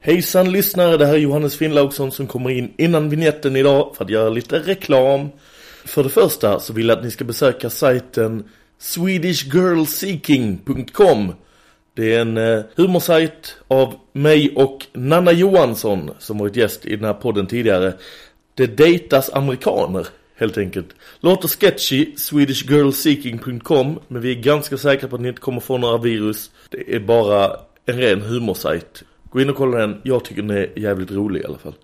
Hejsan lyssnare, det här är Johannes Finnlaugsson som kommer in innan vignetten idag för att göra lite reklam. För det första så vill jag att ni ska besöka sajten swedishgirlseeking.com Det är en eh, humorsajt av mig och Nanna Johansson som varit gäst i den här podden tidigare. Det dejtas amerikaner helt enkelt. Låter sketchy, swedishgirlseeking.com men vi är ganska säkra på att ni inte kommer få några virus. Det är bara en ren humorsajt. Gå in och kolla den, jag tycker den är jävligt rolig i alla fall.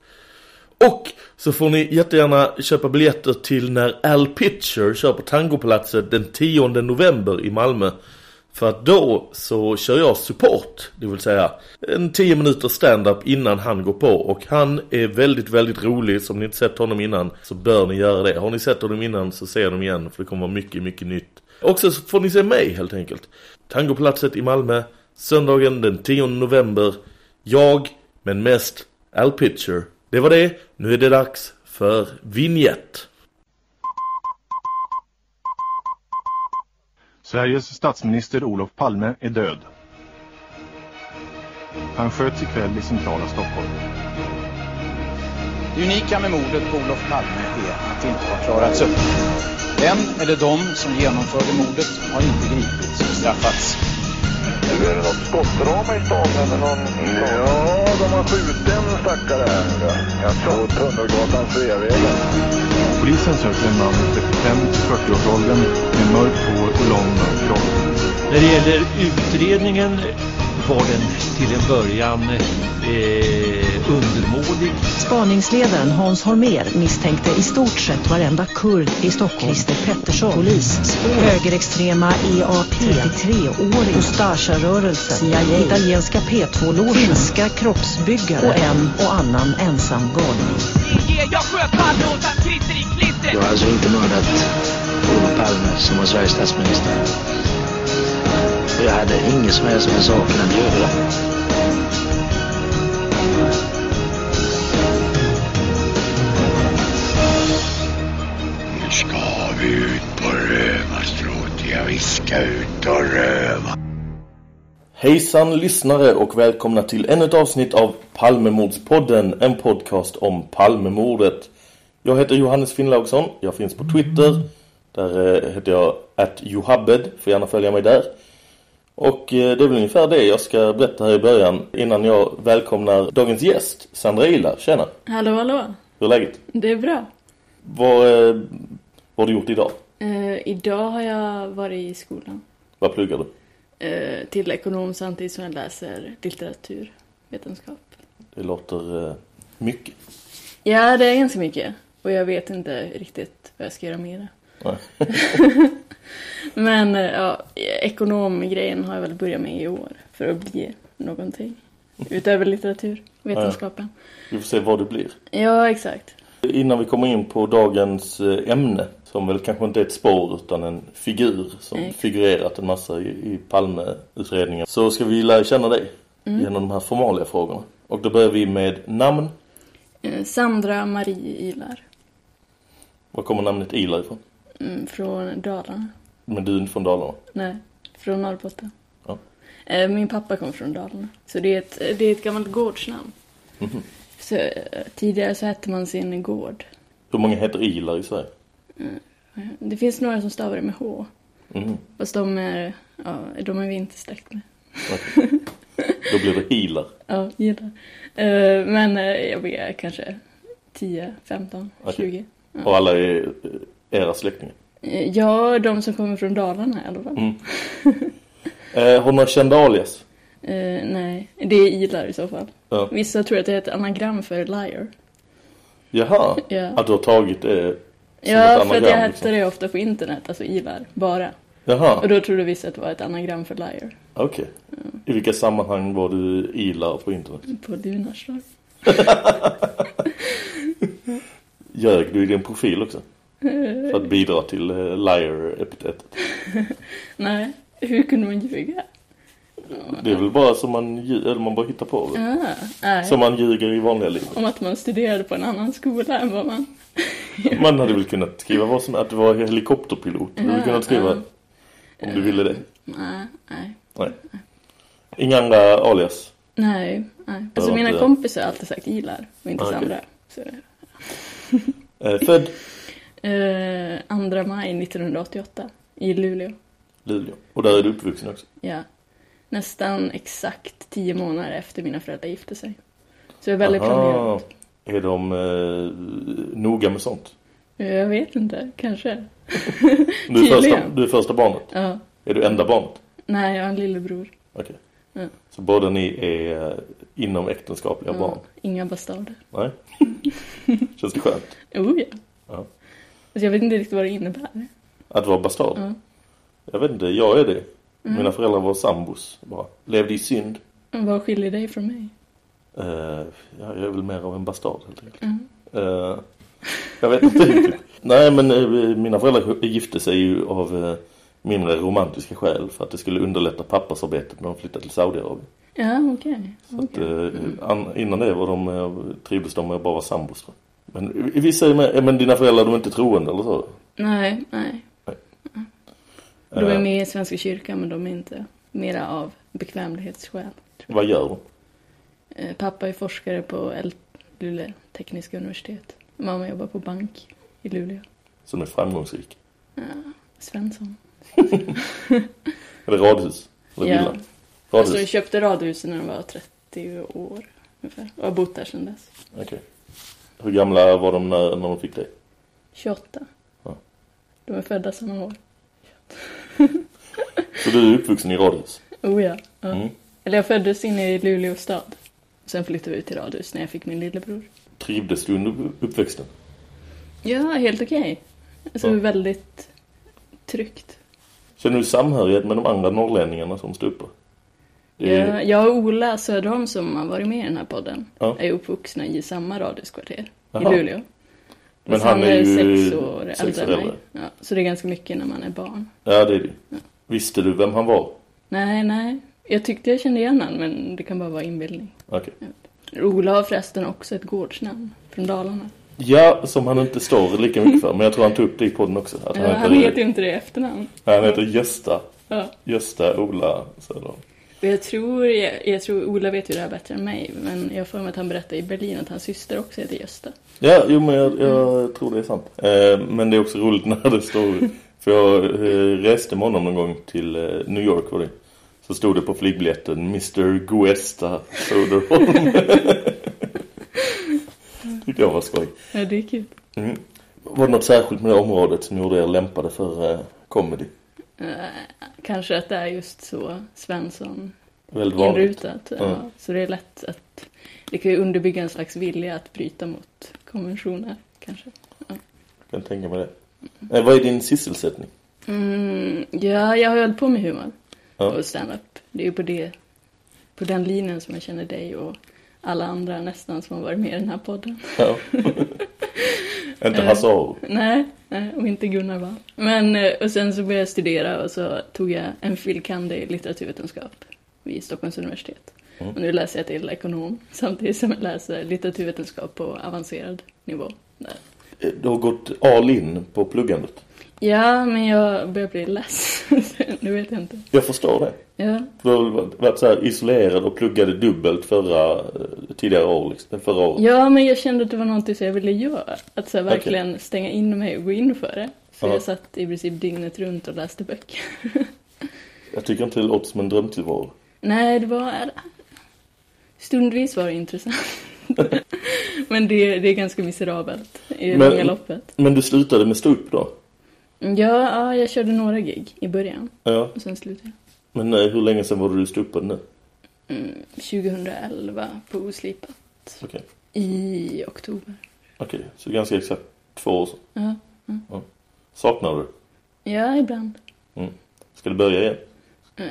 Och så får ni jättegärna köpa biljetter till när Al Pitcher kör på Tangopalatset den 10 november i Malmö. För att då så kör jag support, det vill säga en 10 minuter stand-up innan han går på. Och han är väldigt, väldigt rolig. Så om ni inte sett honom innan så bör ni göra det. Har ni sett honom innan så ser honom igen för det kommer vara mycket, mycket nytt. Och så får ni se mig helt enkelt. Tangopalatset i Malmö, söndagen den 10 november. Jag, men mest Al Pitcher. Det var det. Nu är det dags för vignett. Sveriges statsminister Olof Palme är död. Han sköts ikväll i centrala Stockholm. Det unika med mordet på Olof Palme är att det inte har klarats upp. Den eller de som genomförde mordet har inte gripits och straffats. Är det något skottdrama i stan eller någon? Ja, de har skjutit en stackare här. På Tunnelgatan Sveavägen. Polisen söker en man i 35-40-årsåldern med mörkt hår och lång mörk kropp. När det gäller utredningen var den till en början eh, undermålig. Spaningsledaren Hans Holmér misstänkte i stort sett varenda kurd i Stockholm. Christer Pettersson, polisspår, högerextrema EAP, 33-åring, Ustasja-rörelsen, CIA, italienska P2-logen, finska kroppsbyggare och en och annan ensam galning. Jag sköt åt han Christer i klister. Jag har alltså inte mördat Olof Palme som var Sveriges statsminister. Jag hade inget som helst med saken att göra. Nu ska vi ut på rövarstråt. Ja, vi ska ut och röva. Hejsan lyssnare och välkomna till ännu ett avsnitt av Palmemordspodden, en podcast om Palmemordet. Jag heter Johannes Finnlaugsson, jag finns på Twitter, där eh, heter jag @johabbed, får gärna följa mig där. Och eh, det är väl ungefär det jag ska berätta här i början innan jag välkomnar dagens gäst, Sandra Ila. Tjena! Hallå, hallå. Hur är läget? Det är bra. Vad, eh, vad har du gjort idag? Eh, idag har jag varit i skolan. Vad pluggar du? Eh, till ekonom samtidigt som jag läser litteraturvetenskap. Det låter eh, mycket. Ja, det är ganska mycket. Och jag vet inte riktigt vad jag ska göra med det. Men eh, ja, ekonomgrejen har jag väl börjat med i år. För att bli någonting. Utöver litteraturvetenskapen. Vi får se vad det blir. Ja, exakt. Innan vi kommer in på dagens eh, ämne, som väl kanske inte är ett spår utan en figur som Exakt. figurerat en massa i, i Palme-utredningen, så ska vi lära känna dig Mm. genom de här formalia frågorna. Och då börjar vi med namn. Eh, Sandra Marie Ilar. Var kommer namnet Ilar ifrån? Mm, från Dalarna. Men du är inte från Dalarna? Nej, från Norrbotten. Ja. Eh, Min pappa kom från Dalarna. Så det är ett, det är ett gammalt gårdsnamn. Mhm. Så, eh, tidigare så hette man sin gård. Hur många heter Ilar i Sverige? Det finns några som stavar det med H. Mhm. Fast de är, ja, de är vi inte släkt med. Okej. Då blir det Ilar. Ja, gillar. Eh, Men eh, jag vet kanske 10, 15, Okej. 20. Och alla är eh, era släktingar. Eh, Ja, de som kommer från Dalarna i alla fall. Mm. Eh, har några kända alias? Eh, nej, det är Ilar i så fall. Ja. Vissa tror att det är ett anagram för liar. Jaha, Ja. att du har tagit det som Ja, ett för att jag anagram, hette liksom. det ofta på internet, alltså Ilar, bara. Jaha, Och då trodde vissa att det var ett anagram för liar. okej. I vilka sammanhang var du Ilar på internet? På Lunarstorp. Ljög du i din profil också? För att bidra till eh, liar-epitetet. Nej, hur kunde man ljuga? Det är väl bara som man, eller man bara hittar på. Ah. Som man ljuger i vanliga livet. Om att man studerade på en annan skola än vad man... Man hade väl kunnat skriva vad som att du var helikopterpilot. Du hade kunnat skriva ja. om du ville det. Nej, nej. Nej. Inga andra alias. Nej, nej. Alltså mina kompisar har alltid sagt Ilar och inte Okej. Sandra. Så, Eh, född eh, 2 maj 1988 i Luleå. Luleå. Och där är du uppvuxen också. Ja. Nästan exakt tio månader efter mina föräldrar gifte sig. Så det är väldigt Aha. planerat. Är de eh, noga med sånt? Jag vet inte, kanske. Du är, första, du är första barnet? Ja. Är du enda barnet? Nej, jag har en lillebror. Okej. Ja. Så båda ni är eh, inom äktenskapliga Ja, barn? Inga bastarder. Nej? Känns det skönt? Oh ja. Ja. Alltså, jag vet inte riktigt vad det innebär. Att vara bastard? Ja. Jag vet inte, jag är det. Mm. Mina föräldrar var sambos bara. Levde i synd. Men Vad skiljer dig från mig? Ja, jag är väl mer av en bastard helt enkelt. Mm. Eh, jag vet inte riktigt. Nej, men eh, mina föräldrar gifte sig ju av mindre romantiska skäl för att det skulle underlätta pappas arbetet när de flyttade till Saudiarabien. Ja, okej. Så att, eh, an, innan det var de, trivdes de med att bara vara sambos. tror. Men vissa är med, men dina föräldrar de är inte troende eller så? Nej, nej. De är Eh, med i Svenska kyrkan men de är inte mera av bekvämlighetsskäl. Vad gör de? Eh, Pappa är forskare på Luleå tekniska universitet. Mamma jobbar på bank i Luleå. Som är framgångsrik? Ja, Svensson. Eller radhus? Eller Ja. Alltså Radhus? jag köpte radhuset när de var 30 år ungefär. Och har bott där sedan dess. Okej. Hur gamla var de när, när de fick det? 28. Ja. De är födda samma år. Så du är uppvuxen i radhus? Oh ja. ja. Mm. Eller jag föddes inne i Luleå stad. Sen flyttade vi ut till radhus när jag fick min lillebror. Trivdes du under uppväxten? Ja, helt okej. Alltså Ja. väldigt tryggt. Känner du samhörighet med de andra norrlänningarna som står uppe? Det är- Jag, jag och Ola Söderholm som har varit med i den här podden Ja. är uppvuxna i samma radhuskvarter i Luleå. Men Fast han är ju sex år sex äldre än mig. Ja, så det är ganska mycket när man är barn. Ja, det är det. Visste du vem han var? Nej, nej. Jag tyckte jag kände igen honom, men det kan bara vara inbildning. Okej. Ola har förresten också ett gårdsnamn från Dalarna. Ja, som han inte står lika mycket för. Men jag tror han tog upp det i podden också. Att Ja, han heter ju inte det efternamn. Han heter Gösta. Ja. Gösta Ola Söderholm. Jag tror, jag, jag tror Ola vet ju det här bättre än mig, men jag får mig att han berättade i Berlin att hans syster också heter Gösta. Ja, jo men jag, jag tror det är sant. Eh, men det är också roligt när det står... För jag eh, reste med honom någon gång till eh, New York var det. Så stod det på flygbiljetten Mr. Guesta Söderholm. Tyckte jag var skoj. Ja, det är kul. Mm. Var det något särskilt med det området som gjorde er lämpade för eh, comedy? Eh, kanske att det är just så Svensson Väldigt inrutat. Ja. Ja. Så det är lätt att det kan ju underbygga en slags vilja att bryta mot konventioner, kanske. Ja. Kan tänka mig det. Eh, vad är din sysselsättning? Mm, ja, jag har hållit på med humor Ja. och stand-up. Det är ju på, det, på den linjen som jag känner dig och alla andra nästan som har varit med i den här podden. Ja. Inte Hasse Aro. Nej, nej, och inte Gunnar Wall. Men, eh, och sen så började jag studera och så tog jag en filkande i litteraturvetenskap vid Stockholms universitet. Mm. Och nu läser jag till ekonom samtidigt som jag läser litteraturvetenskap på avancerad nivå. Där. Eh, Du har gått all in på pluggandet. Ja, men jag börjar bli less. nu vet jag inte. Jag förstår det. Ja, Du har varit så isolerad och pluggade dubbelt förra, eh, tidigare år, liksom, förra året. ja men jag kände att det var någonting som jag ville göra. Att så här, verkligen stänga in mig och gå in för det. Så Ja. jag satt i princip dygnet runt och läste böcker. Jag tycker inte det låter som en drömtillvaro. Nej, det var... Stundvis var det intressant. Men det, det är ganska miserabelt i det Men- långa loppet. Men du slutade med stå upp då? Ja, ja, jag körde några gig i början. Ja. Och sen slutade jag. Men eh, hur länge sedan var du ståuppade nu? Mm, 2011 på Oslipat. Okej. I oktober. Okej, så ganska exakt två år sedan. Ja, Ja. Saknar du? ja ibland. Mm. Ska du börja igen? Ja,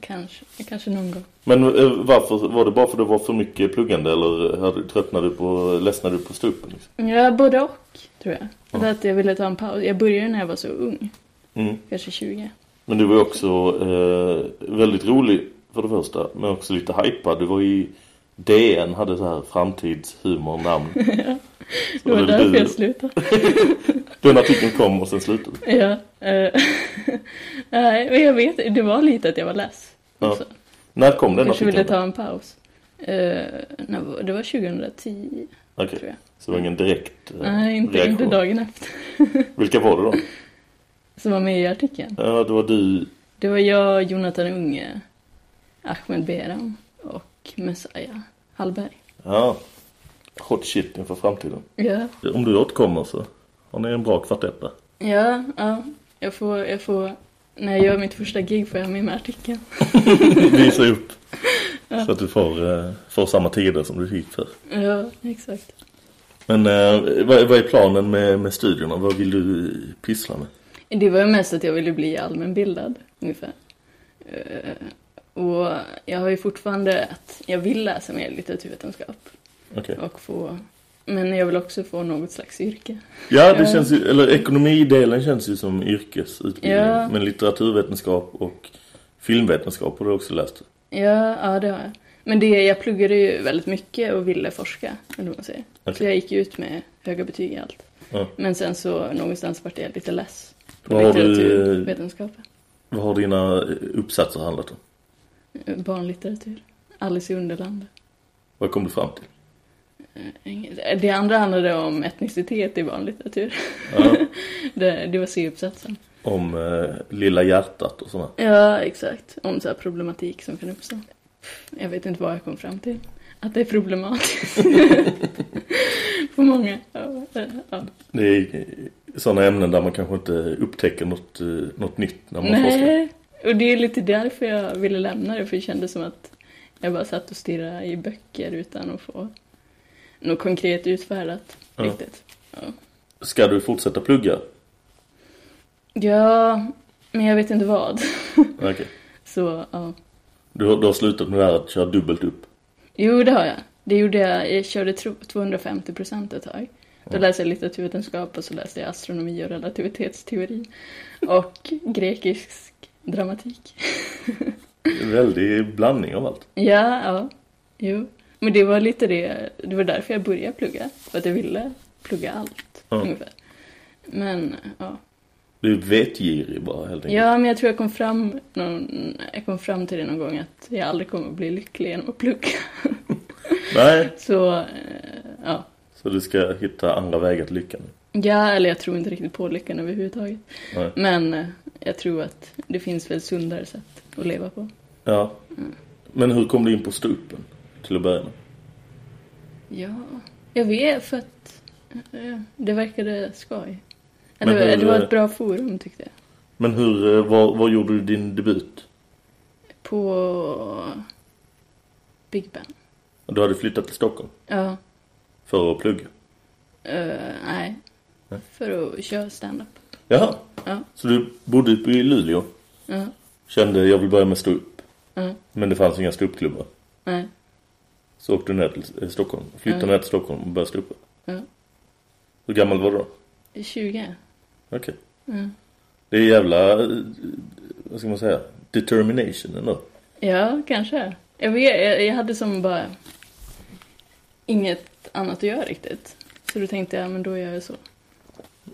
kanske, kanske någon gång. Men eh, varför? Var det bara för att det var för mycket pluggande eller hade, tröttnade du på, ledsnade du på ståuppen? Liksom? Ja, både och, tror jag. För att jag ville ta en paus. Jag började när jag var så ung. Mm. Kanske 20. Men du var ju också eh, väldigt rolig för det första, men också lite hypad. Du var i DN, hade så här framtidshumor-namn. Det var därför du- jag slutade. Den artikeln kom och sen slutade. Ja. eh, Nej, men jag vet det var lite att jag var less. Ja. också. När kom den Kanske ville artikeln? ta en paus. Eh, det var 2010, Okej, tror jag. Så det var ingen direkt eh, Nej, inte, reaktion. inte dagen efter. Vilka var det då? Som var med i artikeln. Ja, det var du. Det var jag, Jonathan Unge, Ahmed Beran och Messiah Hallberg. Ja, hot shit inför framtiden. Ja. Om du återkommer så har ni en bra kvartett där. Ja, ja. Jag får, jag får, när jag gör mitt första gig får jag med mig artikeln. Visa upp. Ja. Så att du får, eh, får samma tider som du gick för. Ja, exakt. Men eh, vad, vad är planen med, med studierna? Vad vill du pyssla med? Det var ju mest att jag ville bli allmänbildad, ungefär. Eh, Och jag har ju fortfarande att jag vill läsa mer litteraturvetenskap. Och få, men jag vill också få något slags yrke. Ja, det känns ju, eller ekonomidelen känns ju som yrkesutbildning. Ja. Men litteraturvetenskap och filmvetenskap har du också läst. Ja, ja det har jag. Men det, jag pluggade ju väldigt mycket och ville forska, eller vad man säger. Så Okej. jag gick ut med höga betyg i allt. Ja. Men sen så någonstans vart jag lite less på Vad har du- litteraturvetenskapen. Vad har dina eh, uppsatser handlat om? Barnlitteratur. Alice i Underlandet. Vad kom du fram till? Inget- Det andra handlade om etnicitet i barnlitteratur. Ja. det, det var C-uppsatsen. Om eh, Lilla hjärtat och sådana. Ja, exakt. Om så här problematik som kan uppstå. Jag vet inte vad jag kom fram till. Att det är problematiskt. För många. Ja, ja. Det är sådana ämnen där man kanske inte upptäcker något, eh, något nytt när man forskar. Nej, och det är lite därför jag ville lämna det. För det kändes som att jag bara satt och stirrade i böcker utan att få något konkret utfärdat. Ja. Riktigt. Ja. Ska du fortsätta plugga? ja, men jag vet inte vad. Okej. Så, ja. Du, har- du har slutat med det här att köra dubbelt upp? Jo, det har jag. Det gjorde jag. Jag körde tro- 250 procent ett tag. Då läste jag litteraturvetenskap och så läste jag astronomi och relativitetsteori. Och grekisk dramatik. En väldig blandning av allt. Ja, ja. Jo. Men det var lite det. Det var därför jag började plugga. För att jag ville plugga allt. Ja. Ungefär. Men, ja. Du är vetgirig bara helt enkelt. Ja, men jag tror jag kom fram, någon, jag kom fram till det någon gång att jag aldrig kommer att bli lycklig genom att plugga. Nej, Så, eh, ja. så du ska hitta andra vägar till lyckan. Ja, eller jag tror inte riktigt på lyckan överhuvudtaget. Nej. Men eh, jag tror att det finns väl sundare sätt att leva på. Ja. Men hur kom du in på stupen till att börja med? Ja, jag vet för att eh, det verkade skoj. Men Eller, hur- det var ett bra forum tyckte jag. Men hur, eh, var, var gjorde du din debut? På Big Ben. Du hade flyttat till Stockholm Ja, för att plugga? eh, nej. Nej. För att köra stand-up. Jaha. Ja, Så du bodde uppe i Luleå? ja, Kände jag vill börja med stå upp. ja, Men det fanns inga ståuppklubbar. nej, Så åkte du ner till eh, Stockholm. Flyttade Ja. ner till Stockholm och började stå upp. ja. Hur gammal var du då? 20. Okej. Ja. Det är jävla, eh, vad ska man säga, determination ändå. Ja, kanske. Jag, vet, jag, jag hade som bara inget annat att göra riktigt. Så då tänkte jag, men då gör jag så.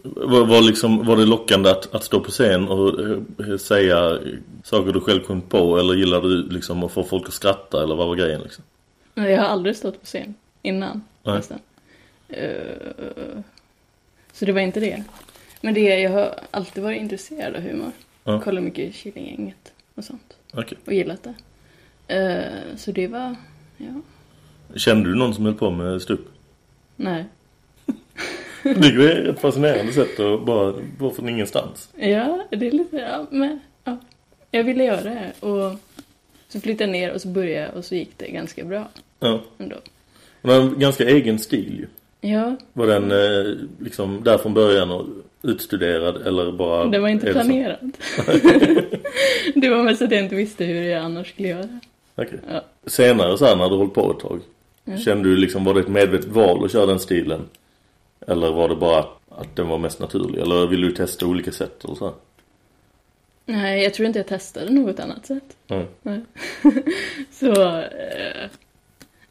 Var, var, liksom, var det lockande att, att stå på scen och eh, säga saker du själv kom på? Eller gillade du liksom att få folk att skratta? Eller vad var grejen liksom? Men jag har aldrig stått på scen innan. Nej. Nästan. Eh, så det var inte det. Men det jag har alltid varit intresserad av humor. Ja. Kollat mycket Killinggänget och sånt. Okej. Och gillat det. Eh, så det var, ja, Kände du någon som höll på med stup? nej. Det är ett fascinerande sätt att bara, bara från ingenstans. Ja, det är lite, ja, men ja. Jag ville göra det och så flyttade jag ner och så började jag och så gick det ganska bra Ja. ändå. Hon har en ganska egen stil ju. Ja, Var den eh, liksom där från början och utstuderad eller bara... det var inte planerat. det var mest att jag inte visste hur jag annars skulle göra. Okej. Ja. Senare så här när du hållit på ett tag. Ja. Kände du liksom, var det ett medvetet val att köra den stilen? Eller var det bara att den var mest naturlig? Eller ville du testa olika sätt eller så här? Nej, jag tror inte jag testade något annat sätt. Nej. så, eh,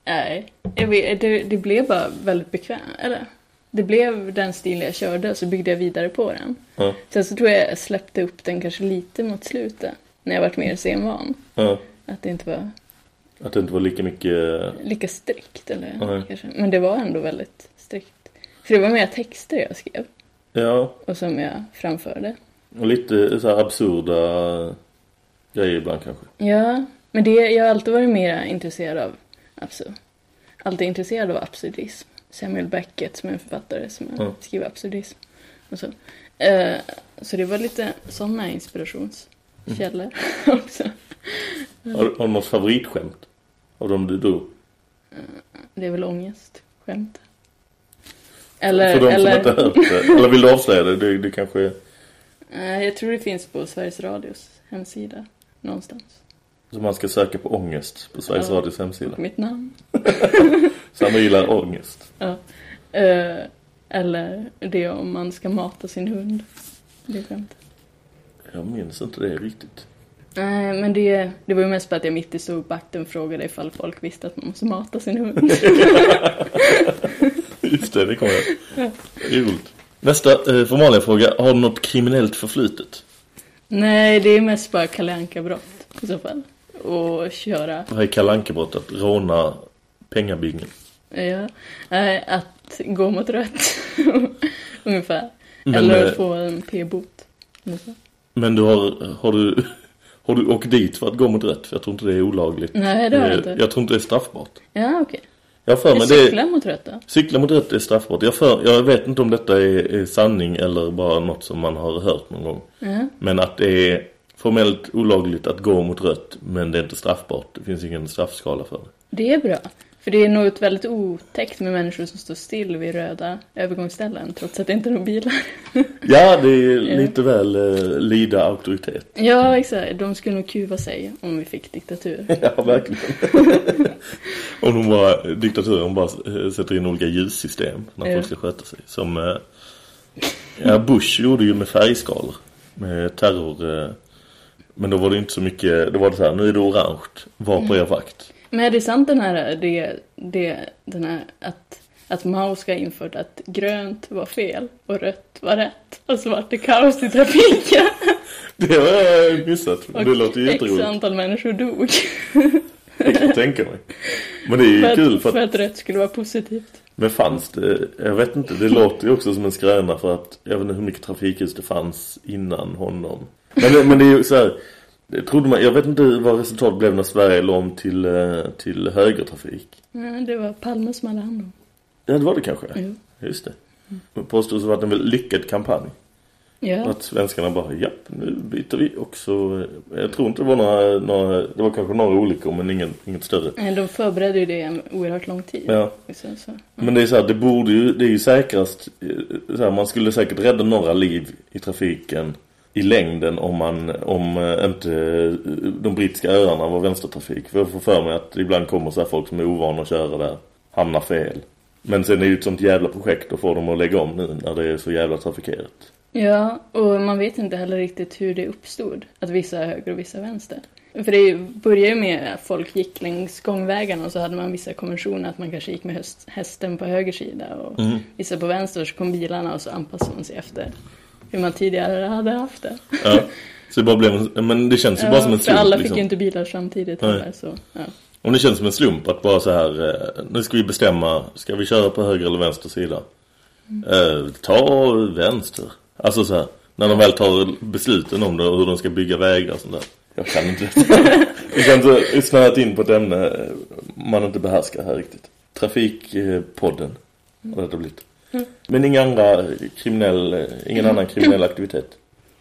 nej. Vet, det, det blev bara väldigt bekvämt, eller? Det blev den stilen jag körde så byggde jag vidare på den. Ja. Sen så tror jag jag släppte upp den kanske lite mot slutet. När jag varit mer scenvan. Ja. Att det inte var Att det inte var lika mycket... Lika strikt eller Nej. kanske. Men det var ändå väldigt strikt. För det var mer texter jag skrev. Ja, Och som jag framförde. och lite så absurda grejer ibland kanske. Ja, men det, jag har alltid varit mer intresserad av absurd. Alltid intresserad av absurdism. Samuel Beckett som är en författare som Ja. skriver absurdism. Och så. Eh, så det var lite sådana inspirationskällor också. Har, har du något favoritskämt? Av dem du drog? Det är väl ångest, skämt. Eller, För de eller, som inte hört det. Eller vill du avslöja det? Det, det kanske... Eh, jag tror det finns på Sveriges Radios hemsida. Någonstans. Så man ska söka på ångest på Sveriges Ja. Radios hemsida. Mitt namn. Sandra gillar ångest. Ja. Eh, eller det om man ska mata sin hund. Det är skämt. Jag minns inte det riktigt. Nej, men det, det var ju mest för att jag mitt i ståuppakten frågade ifall folk visste att man måste mata sin hund. Just det, det kommer jag. Det är roligt. Nästa eh, formalia fråga. Har du något kriminellt förflutet? Nej, det är mest bara Kalle Anka-brott i så fall. Och köra. Vad är Kalle? Att råna pengabingen? Ja, eh, att gå mot rött. Ungefär. Men, eller eh, att få en p-bot. Men du har, har du... Har du åkt dit för att gå mot rätt? För jag tror inte det är olagligt. Nej, det har jag Eh, inte. Jag tror inte det är straffbart. Ja, okej. Jag har för mig Okay. det... Cykla mot rött då? Cykla mot rätt är straffbart. Jag, för, jag vet inte om detta är, är sanning eller bara något som man har hört någon gång. Ja. Men att det är formellt olagligt att gå mot rött, men det är inte straffbart. Det finns ingen straffskala för det. Det är bra. För det är något väldigt otäckt med människor som står still vid röda övergångsställen trots att det inte är några bilar. Ja, det är lite väl eh, lida auktoritet. ja, exakt. De skulle nog kuva sig om vi fick diktatur. Ja, verkligen. om de bara, diktaturen bara eh, sätter in olika ljussystem när folk ska sköta sig. Som eh, ja, Bush gjorde ju med färgskalor. Med terror. Eh, men då var det inte så mycket, då var det så här, nu är det orange, var på Mm. er vakt. Men är det sant den här, det, det, den här att, att Mao ska ha infört att grönt var fel och rött var rätt. Och så vart det kaos i trafiken. Det har jag missat. Och det låter ju jätteroligt. antal människor dog. Jag kan tänka mig. Men det är ju för, kul att, för för att, rätt skulle vara positivt. men fanns det, jag vet inte, det låter ju också som en skröna för att, jag vet inte hur mycket trafikljus det fanns innan honom. Men, det- men det är ju så här, det trodde man, jag vet inte vad resultatet blev när Sverige la om till, eh, till högertrafik. Ja, det var Palme som hade hand om. Ja, det var det kanske. Jo. Just det. Det påstås ha varit en väldigt lyckad kampanj. Ja. Att svenskarna bara, ja, nu byter vi också. Jag tror inte det var några, några det var kanske några olyckor men ingen, inget större. Nej, De förberedde ju det en oerhört lång tid. Ja. Så, så. Men det är så här, det borde ju, det är ju säkrast, eh, så här, man skulle säkert rädda några liv i trafiken i längden om man, om eh, inte eh, de brittiska öarna var vänstertrafik. För jag får för mig att ibland kommer så här folk som är ovana att köra där, hamnar fel. Men sen är det ju ett sånt jävla projekt att få dem att lägga om nu när det är så jävla trafikerat. Ja, och man vet inte heller riktigt hur det uppstod. Att vissa är höger och vissa är vänster. För det började ju med att folk gick längs gångvägarna och så hade man vissa konventioner att man kanske gick med hästen på höger sida och Mm. vissa på vänster så kom bilarna och så anpassade man sig efter hur man tidigare hade haft det. Ja. Så det bara blev en, men det känns ju bara som en slump alla fick liksom. ju inte bilar samtidigt heller, så ja. Om det känns som en slump att bara så här, eh, nu ska vi bestämma, ska vi köra på höger eller vänster sida? Eh, ta vänster. Alltså så här, när de väl tar besluten om det och hur de ska bygga vägar och sånt där. Jag kan inte det. Vi kan inte snöat in på ett ämne eh, man inte behärskar här riktigt. Trafikpodden har detta blivit. Mm. Men inga andra kriminell, ingen annan kriminell aktivitet.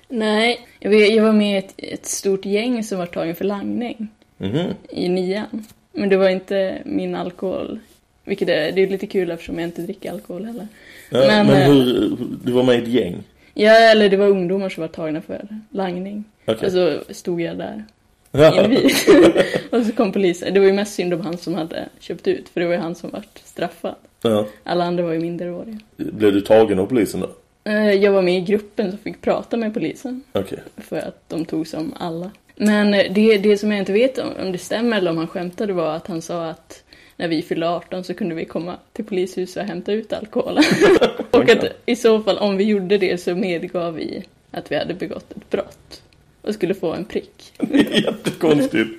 Nej, jag var med i ett, ett stort gäng som var tagen för langning Mhm. i nian. Men det var inte min alkohol. Vilket är, det är lite kul eftersom jag inte dricker alkohol heller. Ja, men eh, hur, du var med i ett gäng? Ja, eller det var ungdomar som var tagna för langning. Okej. Och så stod jag där. Invid. och så kom polisen. Det var ju mest synd om han som hade köpt ut, för det var ju han som vart straffad. Ja. Alla andra var ju minderåriga. Blev du tagen av polisen då? Eh, Jag var med i gruppen som fick prata med polisen. Okej. För att de tog som alla. Men eh, det, det som jag inte vet om, om det stämmer eller om han skämtade var att han sa att när vi fyllde 18 så kunde vi komma till polishuset och hämta ut alkoholen. och att i så fall om vi gjorde det så medgav vi att vi hade begått ett brott. Och skulle få en prick. Jättekonstigt.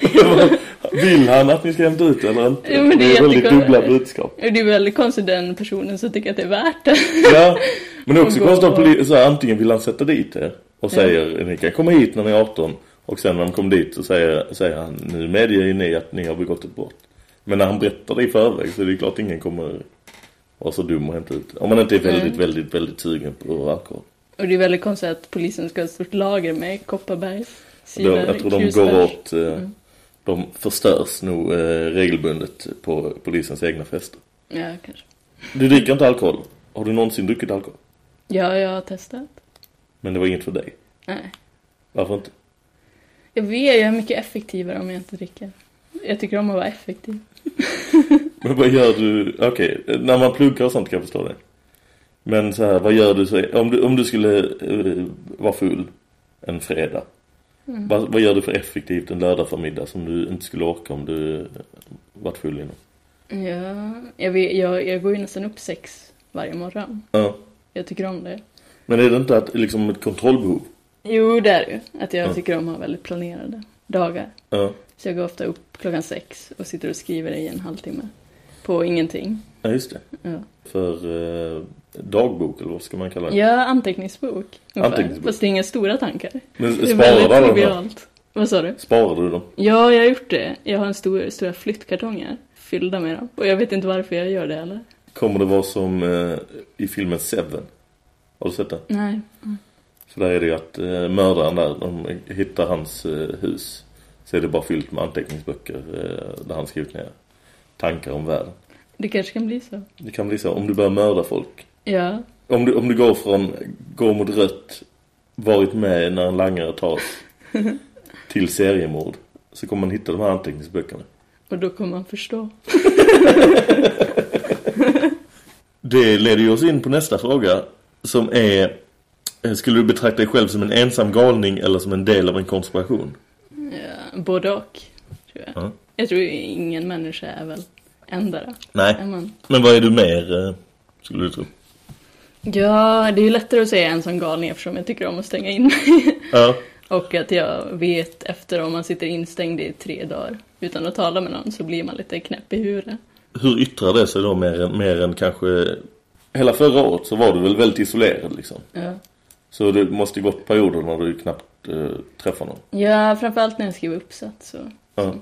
Vill han att ni ska hämta ut eller inte? Ja, men det är det är väldigt dubbla budskap. Det är väldigt konstigt den personen som tycker att det är värt det. Ja, men det är också Och konstigt att poli- så här, antingen vill han sätta dit er och säger ni kan komma hit när ni är 18 och sen när de kommer dit så säger, säger han nu medger ju ni att ni har begått ett brott. Men när han berättar det i förväg så är det klart ingen kommer vara så dum och hämta ut. Om man inte är väldigt, Mm. väldigt, väldigt sugen på alkohol. Och det är väldigt konstigt att polisen ska ha ett stort lager med Kopparbergs Då, jag tror de krusbärs. går åt, eh, Mm. de förstörs nog eh, regelbundet på polisens egna fester. Ja, kanske. Du dricker inte alkohol. Har du någonsin druckit alkohol? Ja, jag har testat. Men det var inget för dig. Nej. Varför inte? Jag vet, jag är mycket effektivare om jag inte dricker. Jag tycker om att vara effektiv. Men vad gör du? Okej, när man pluggar och sånt kan jag förstå det. Men så här, vad gör du så, om du, om du skulle eh, vara full en fredag? Mm. Vad, vad gör du för effektivt en lördag förmiddag som du inte skulle orka om du eh, varit full innan? Ja, jag, vet, jag, jag går ju nästan upp sex varje morgon. Ja. Jag tycker om det. Men är det inte att, liksom ett kontrollbehov? Jo, det är det ju. Att jag Ja. tycker om att ha väldigt planerade dagar. Ja. Så jag går ofta upp klockan sex och sitter och skriver i en halvtimme. På ingenting. Ja, just det. Ja, För eh, dagbok eller vad ska man kalla det? ja anteckningsbok. ungefär. Anteckningsbok. Fast det är inga stora tankar. Men Det är sparar väldigt du alla de här? trivialt. Vad sa du? Sparar du dem? Ja, jag har gjort det. Jag har en stor, stora flyttkartonger fyllda med dem. Och jag vet inte varför jag gör det eller? Kommer det vara som eh, i filmen Seven? Har du sett det? Nej. Så där är det ju att eh, mördaren där, de hittar hans eh, hus. Så är det bara fyllt med anteckningsböcker eh, där han skrivit ner tankar om världen. Det kanske kan bli så. Det kan bli så om du börjar mörda folk. Ja. Om du, om du går från, går mot rött, varit med när en langare tas till seriemord. Så kommer man hitta de här anteckningsböckerna. Och då kommer man förstå. Det leder ju oss in på nästa fråga som är eh, Skulle du betrakta dig själv som en ensam galning eller som en del av en konspiration? Ja, både och, tror jag. Ja. Jag tror ingen människa är väl ändare. Nej. Är man? Men vad är du mer, eh, skulle du tro? Ja, det är ju lättare att säga en som galning eftersom jag tycker om att stänga in mig. Ja. och att jag vet efter om man sitter instängd i tre dagar utan att tala med någon så blir man lite knäpp i huvudet. Hur yttrar det sig då mer än, mer än kanske Hela förra året så var du väl väldigt isolerad liksom Ja. Så det måste ju gått perioder när du knappt eh, träffar någon Ja, framförallt när jag skriver uppsats så. Ja,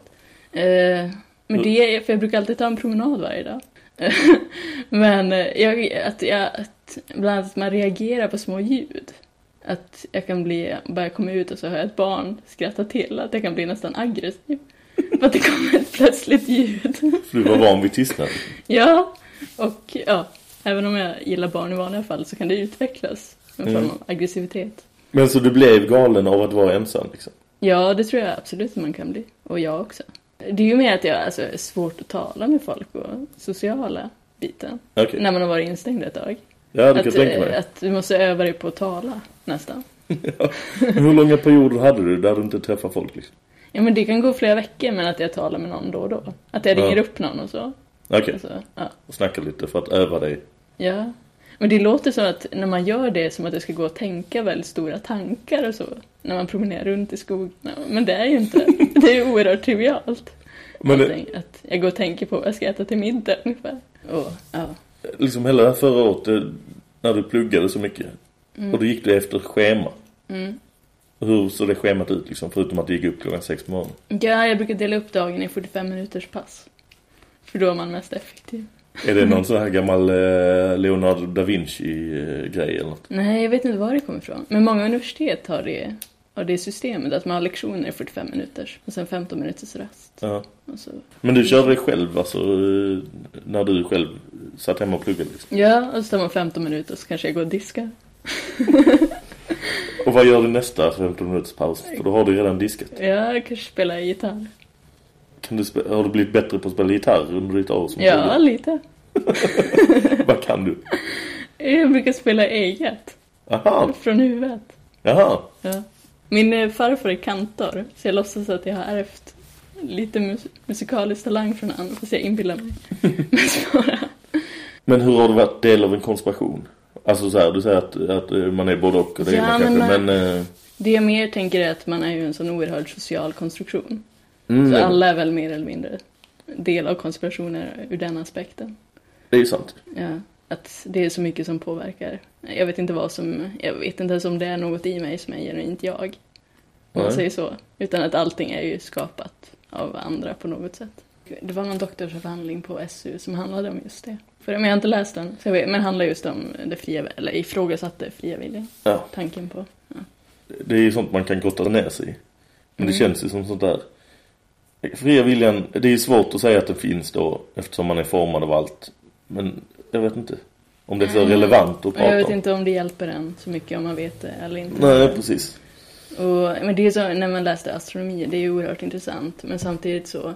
Eh, men det är, för jag brukar alltid ta en promenad varje dag. men eh, jag, att, jag, att bland annat att man reagerar på små ljud. Att jag kan bli, bara jag kommer ut och så hör jag ett barn skratta till, att jag kan bli nästan aggressiv. För att det kommer ett plötsligt ljud. för du var van vid tystnad ja, och ja, även om jag gillar barn i vanliga fall så kan det utvecklas. En form Mm. av aggressivitet. Men så du blev galen av att vara ensam liksom Ja, det tror jag absolut att man kan bli. Och jag också. Det är ju mer att jag alltså, är svårt att tala med folk och sociala biten. Okej. När man har varit instängd ett tag. Ja, det kan att, tänka mig. eh, att du måste öva dig på att tala, nästan. Hur långa perioder hade du där du inte träffade folk liksom? Ja, men det kan gå flera veckor men att jag talar med någon då och då. Att jag Ja. ringer upp någon och så. Okej, Alltså, ja. och snacka lite för att öva dig ja. Men det låter som att när man gör det som att jag ska gå och tänka väldigt stora tankar och så. När man promenerar runt i skogen. Men det är ju inte det. Det är ju oerhört trivialt. Men det-. Att jag går och tänker på vad jag ska äta till middag ungefär. Och, ja. Liksom hela förra året eh, när du pluggade så mycket Mm. och då gick du efter schema Mm. Hur såg det schemat ut liksom, förutom att du gick upp klockan sex på morgonen? Ja, jag brukar dela upp dagen i 45 minuters pass. För då är man mest effektiv. Är det någon sån här gammal eh, Leonardo da Vinci-grej eller något? Nej, jag vet inte var det kommer ifrån. Men många universitet har det, har det systemet att man har lektioner i 45 minuters och sen 15 minuters rast. Ja. Och så. Men du körde det själv, alltså när du själv satt hemma och pluggade liksom? Ja, och så tar man 15 minuter så kanske jag går och diskar. Och vad gör du nästa 15 minuters paus? För då har du redan diskat. Ja, jag kanske spelar gitarr. Kan du har du blivit bättre på att spela gitarr under ditt år som Ja, pluggare? lite. Vad kan du? Jag brukar spela eget. Aha, Från huvudet. jaha. Ja. Min eh, farfar är kantor, så jag låtsas att jag har ärvt lite mus- musikalisk talang från honom, fast jag inbillar mig. Men hur har du varit del av en konspiration? Alltså så här, du säger att, att eh, man är både och och det Ja, ena men kanske, men... eh, Det jag mer tänker är att man är ju en sån oerhörd social konstruktion. Mm, Så alla är väl mer eller mindre del av konspirationer ur den aspekten. Det är ju sant. Ja, att det är så mycket som påverkar. Jag vet inte vad som, jag vet inte ens om det är något i mig som är genuint jag. Om man Nej. säger så. Utan att allting är ju skapat av andra på något sätt. Det var någon doktorsavhandling på SU som handlade om just det. För, jag har inte läst den. Så jag vet, men handlar just om det fria, eller ifrågasatte fria viljan. Ja. Tanken på. Ja. Det är ju sånt man kan grotta ner sig i. Men det Mm. känns ju som sånt där. Fria viljan, det är ju svårt att säga att den finns då eftersom man är formad av allt. Men jag vet inte om det är så Mm. relevant att prata jag vet om. inte om det hjälper en så mycket om man vet det eller inte. Nej, precis. Och, men det är så, när man läste astronomi, det är ju oerhört intressant. Men samtidigt så,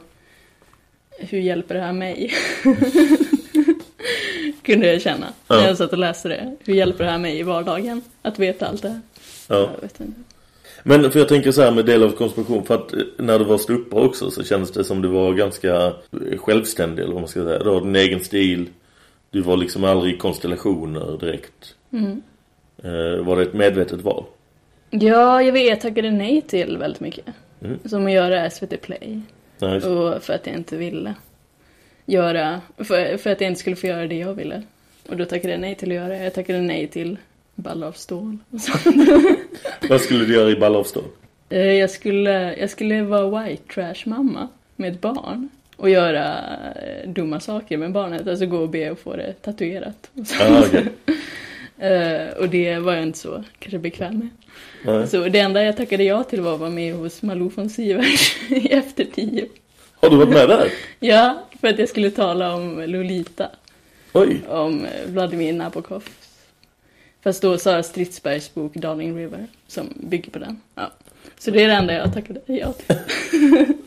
hur hjälper det här mig? Kunde jag känna Ja. när jag satt och läste det. Hur hjälper det här mig i vardagen? Att veta allt det här? Ja. Jag vet inte. Men för jag tänker så här med del av konspiration för att eh, när du var ståuppare också så kändes det som du var ganska självständig eller vad man ska säga. Du har din egen stil. Du var liksom aldrig i konstellationer direkt. Mm. Eh, var det ett medvetet val? Ja, jag vet, jag tackade nej till väldigt mycket. Mm. Som att göra SVT Play. Just- Och för att jag inte ville göra, för, för att jag inte skulle få göra det jag ville. Och då tackade jag nej till att göra det. Jag tackade nej till balla av stål. Vad skulle du göra i Ballavstad? Eh, Jag skulle, jag skulle vara white trash mamma med ett barn. Och göra eh, dumma saker med barnet. Alltså gå och be och få det tatuerat. Och. Ah, okej. Eh, och det var jag inte så kanske bekväm med. Nej. Så det enda jag tackade ja till var att vara med hos Malou von Sivers i Efter tio. Har du varit med där? Ja, för att jag skulle tala om Lolita. Oj. Om Vladimir Nabokov. Fast då Sara Stridsbergs bok Darling River som bygger på den. Ja. Så det är det enda jag tackade ja till.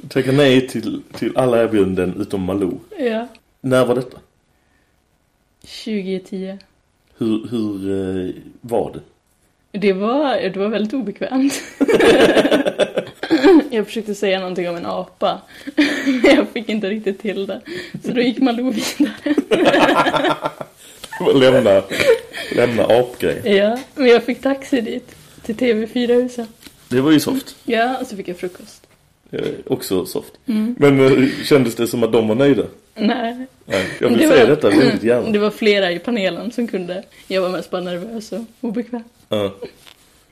Tacka nej till, till alla erbjudanden utom Malou. Ja. När var detta? 2010. Hur, hur eh, var det? Det var, det var väldigt obekvämt. jag försökte säga någonting om en apa. Men jag fick inte riktigt till det. Så då gick Malou vidare. lämna, lämna apgrej. Ja, men jag fick taxi dit. Till TV4-huset. Det var ju soft. Ja, och så fick jag frukost. Eh, också soft. Mm. Men eh, kändes det som att de var nöjda? Nej. Nej, jag vill Det säga var- detta väldigt gärna. Det var flera i panelen som kunde. Jag var mest bara nervös och obekväm. Ja.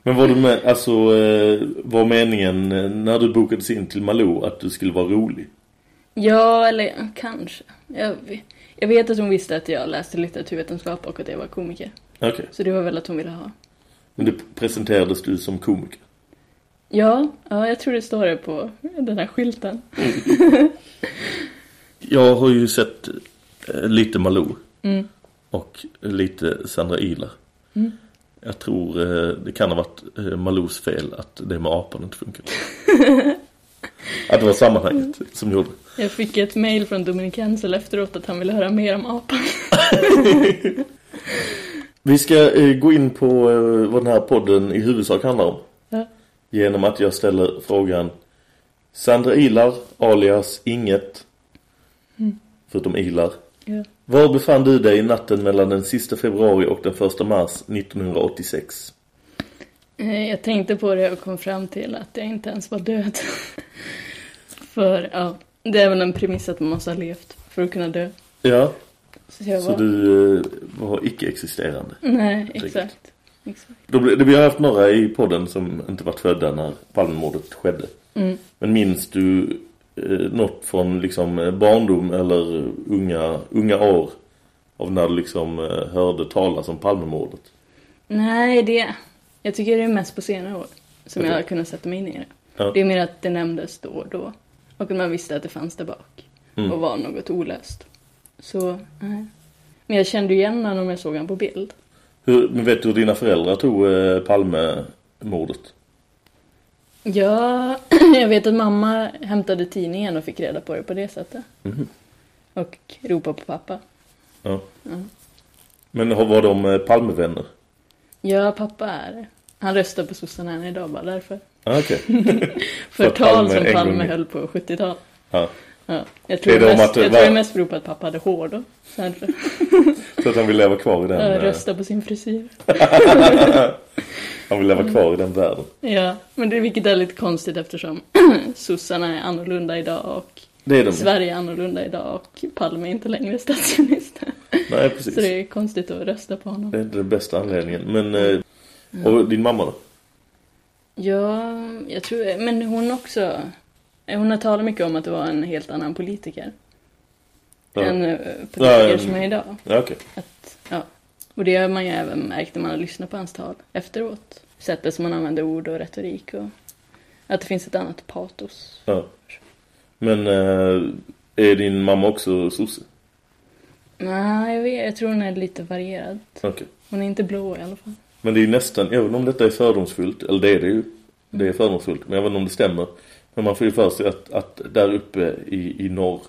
Men var du med, alltså eh, var meningen eh, när du bokades in till Malou att du skulle vara rolig? Ja, eller kanske. Jag, vet- jag vet att hon visste att jag läste litteraturvetenskap och att jag var komiker. Okej. Så det var väl att hon ville ha. Men det presenterades du som komiker? Ja, ja jag tror det står det på den här skylten. Jag har ju sett eh, lite Malou Mm. och lite Sandra Ilar. Mm. Jag tror eh, det kan ha varit eh, Malous fel att det med apan inte funkar. att det var sammanhanget som gjorde. Jag fick ett mail från Dominic Hensel efteråt att han ville höra mer om apan. Vi ska gå in på vad den här podden i huvudsak handlar om. Genom att jag ställer frågan Sandra Ilar alias Inget Mm. Förutom Ilar Ja. Var befann du dig natten mellan den sista februari och den första mars 1986? Eh, Jag tänkte på det och kom fram till att jag inte ens var död. För, ja, det är väl en premiss att man måste ha levt för att kunna dö. Ja, Så så var... du eh, var icke-existerande Nej, exakt. Exakt. Vi har haft några i podden som inte varit födda när Palmemordet skedde Mm. Men minns du eh, något från liksom eh, barndom eller unga, unga år av när du liksom eh, hörde talas om Palmemordet? Nej, det... Jag tycker det är mest på senare år som Okej. jag har kunnat sätta mig in i det. Ja. Det är mer att det nämndes då och då. Och att man visste att det fanns där bak. Mm. Och var något olöst. Så, nej. Men jag kände igen honom om jag såg honom på bild. Hur, men vet du hur dina föräldrar tog eh, Palmemordet? Ja, jag vet att mamma hämtade tidningen och fick reda på det på det sättet. Mhm. Och ropade på pappa. Ja. Ja. Men var de eh, Palmevänner? Ja, pappa är det. Han röstar på sossarna än idag bara därför. Ah, okej. För att tal Palme som Palme höll på 70-talet. Ja. Ja. Jag tror det, mest, att det jag tror det mest beror på att pappa hade hår då. Att han vill leva kvar i den? Eh, rösta på sin frisyr. Han vill leva kvar i den världen. Ja, men det, vilket är lite konstigt eftersom sossarna är annorlunda idag och Det är de. Sverige är annorlunda idag och Palme är inte längre statsminister. Nej, precis. Så det är konstigt att rösta på honom. Det är inte den bästa anledningen. Men, eh, och din mamma då? Ja, jag tror, men hon också, hon har talat mycket om att det var en helt annan politiker. Ja. Än eh, politiker Ja, som är idag. Ja, okej. Att, ja. Och det har man ju även märkt när man har lyssnat på hans tal efteråt. Sättet som man använder ord och retorik och att det finns ett annat patos. Ja. Men eh, är din mamma också sosse? Nej, jag, vet, jag tror hon är lite varierad. Okej. Hon är inte blå i alla fall. Men det är ju nästan, även om detta är fördomsfullt, eller det är det ju. Det är fördomsfullt, men jag vet inte om det stämmer. Men man får ju för sig att, att där uppe i, i norr,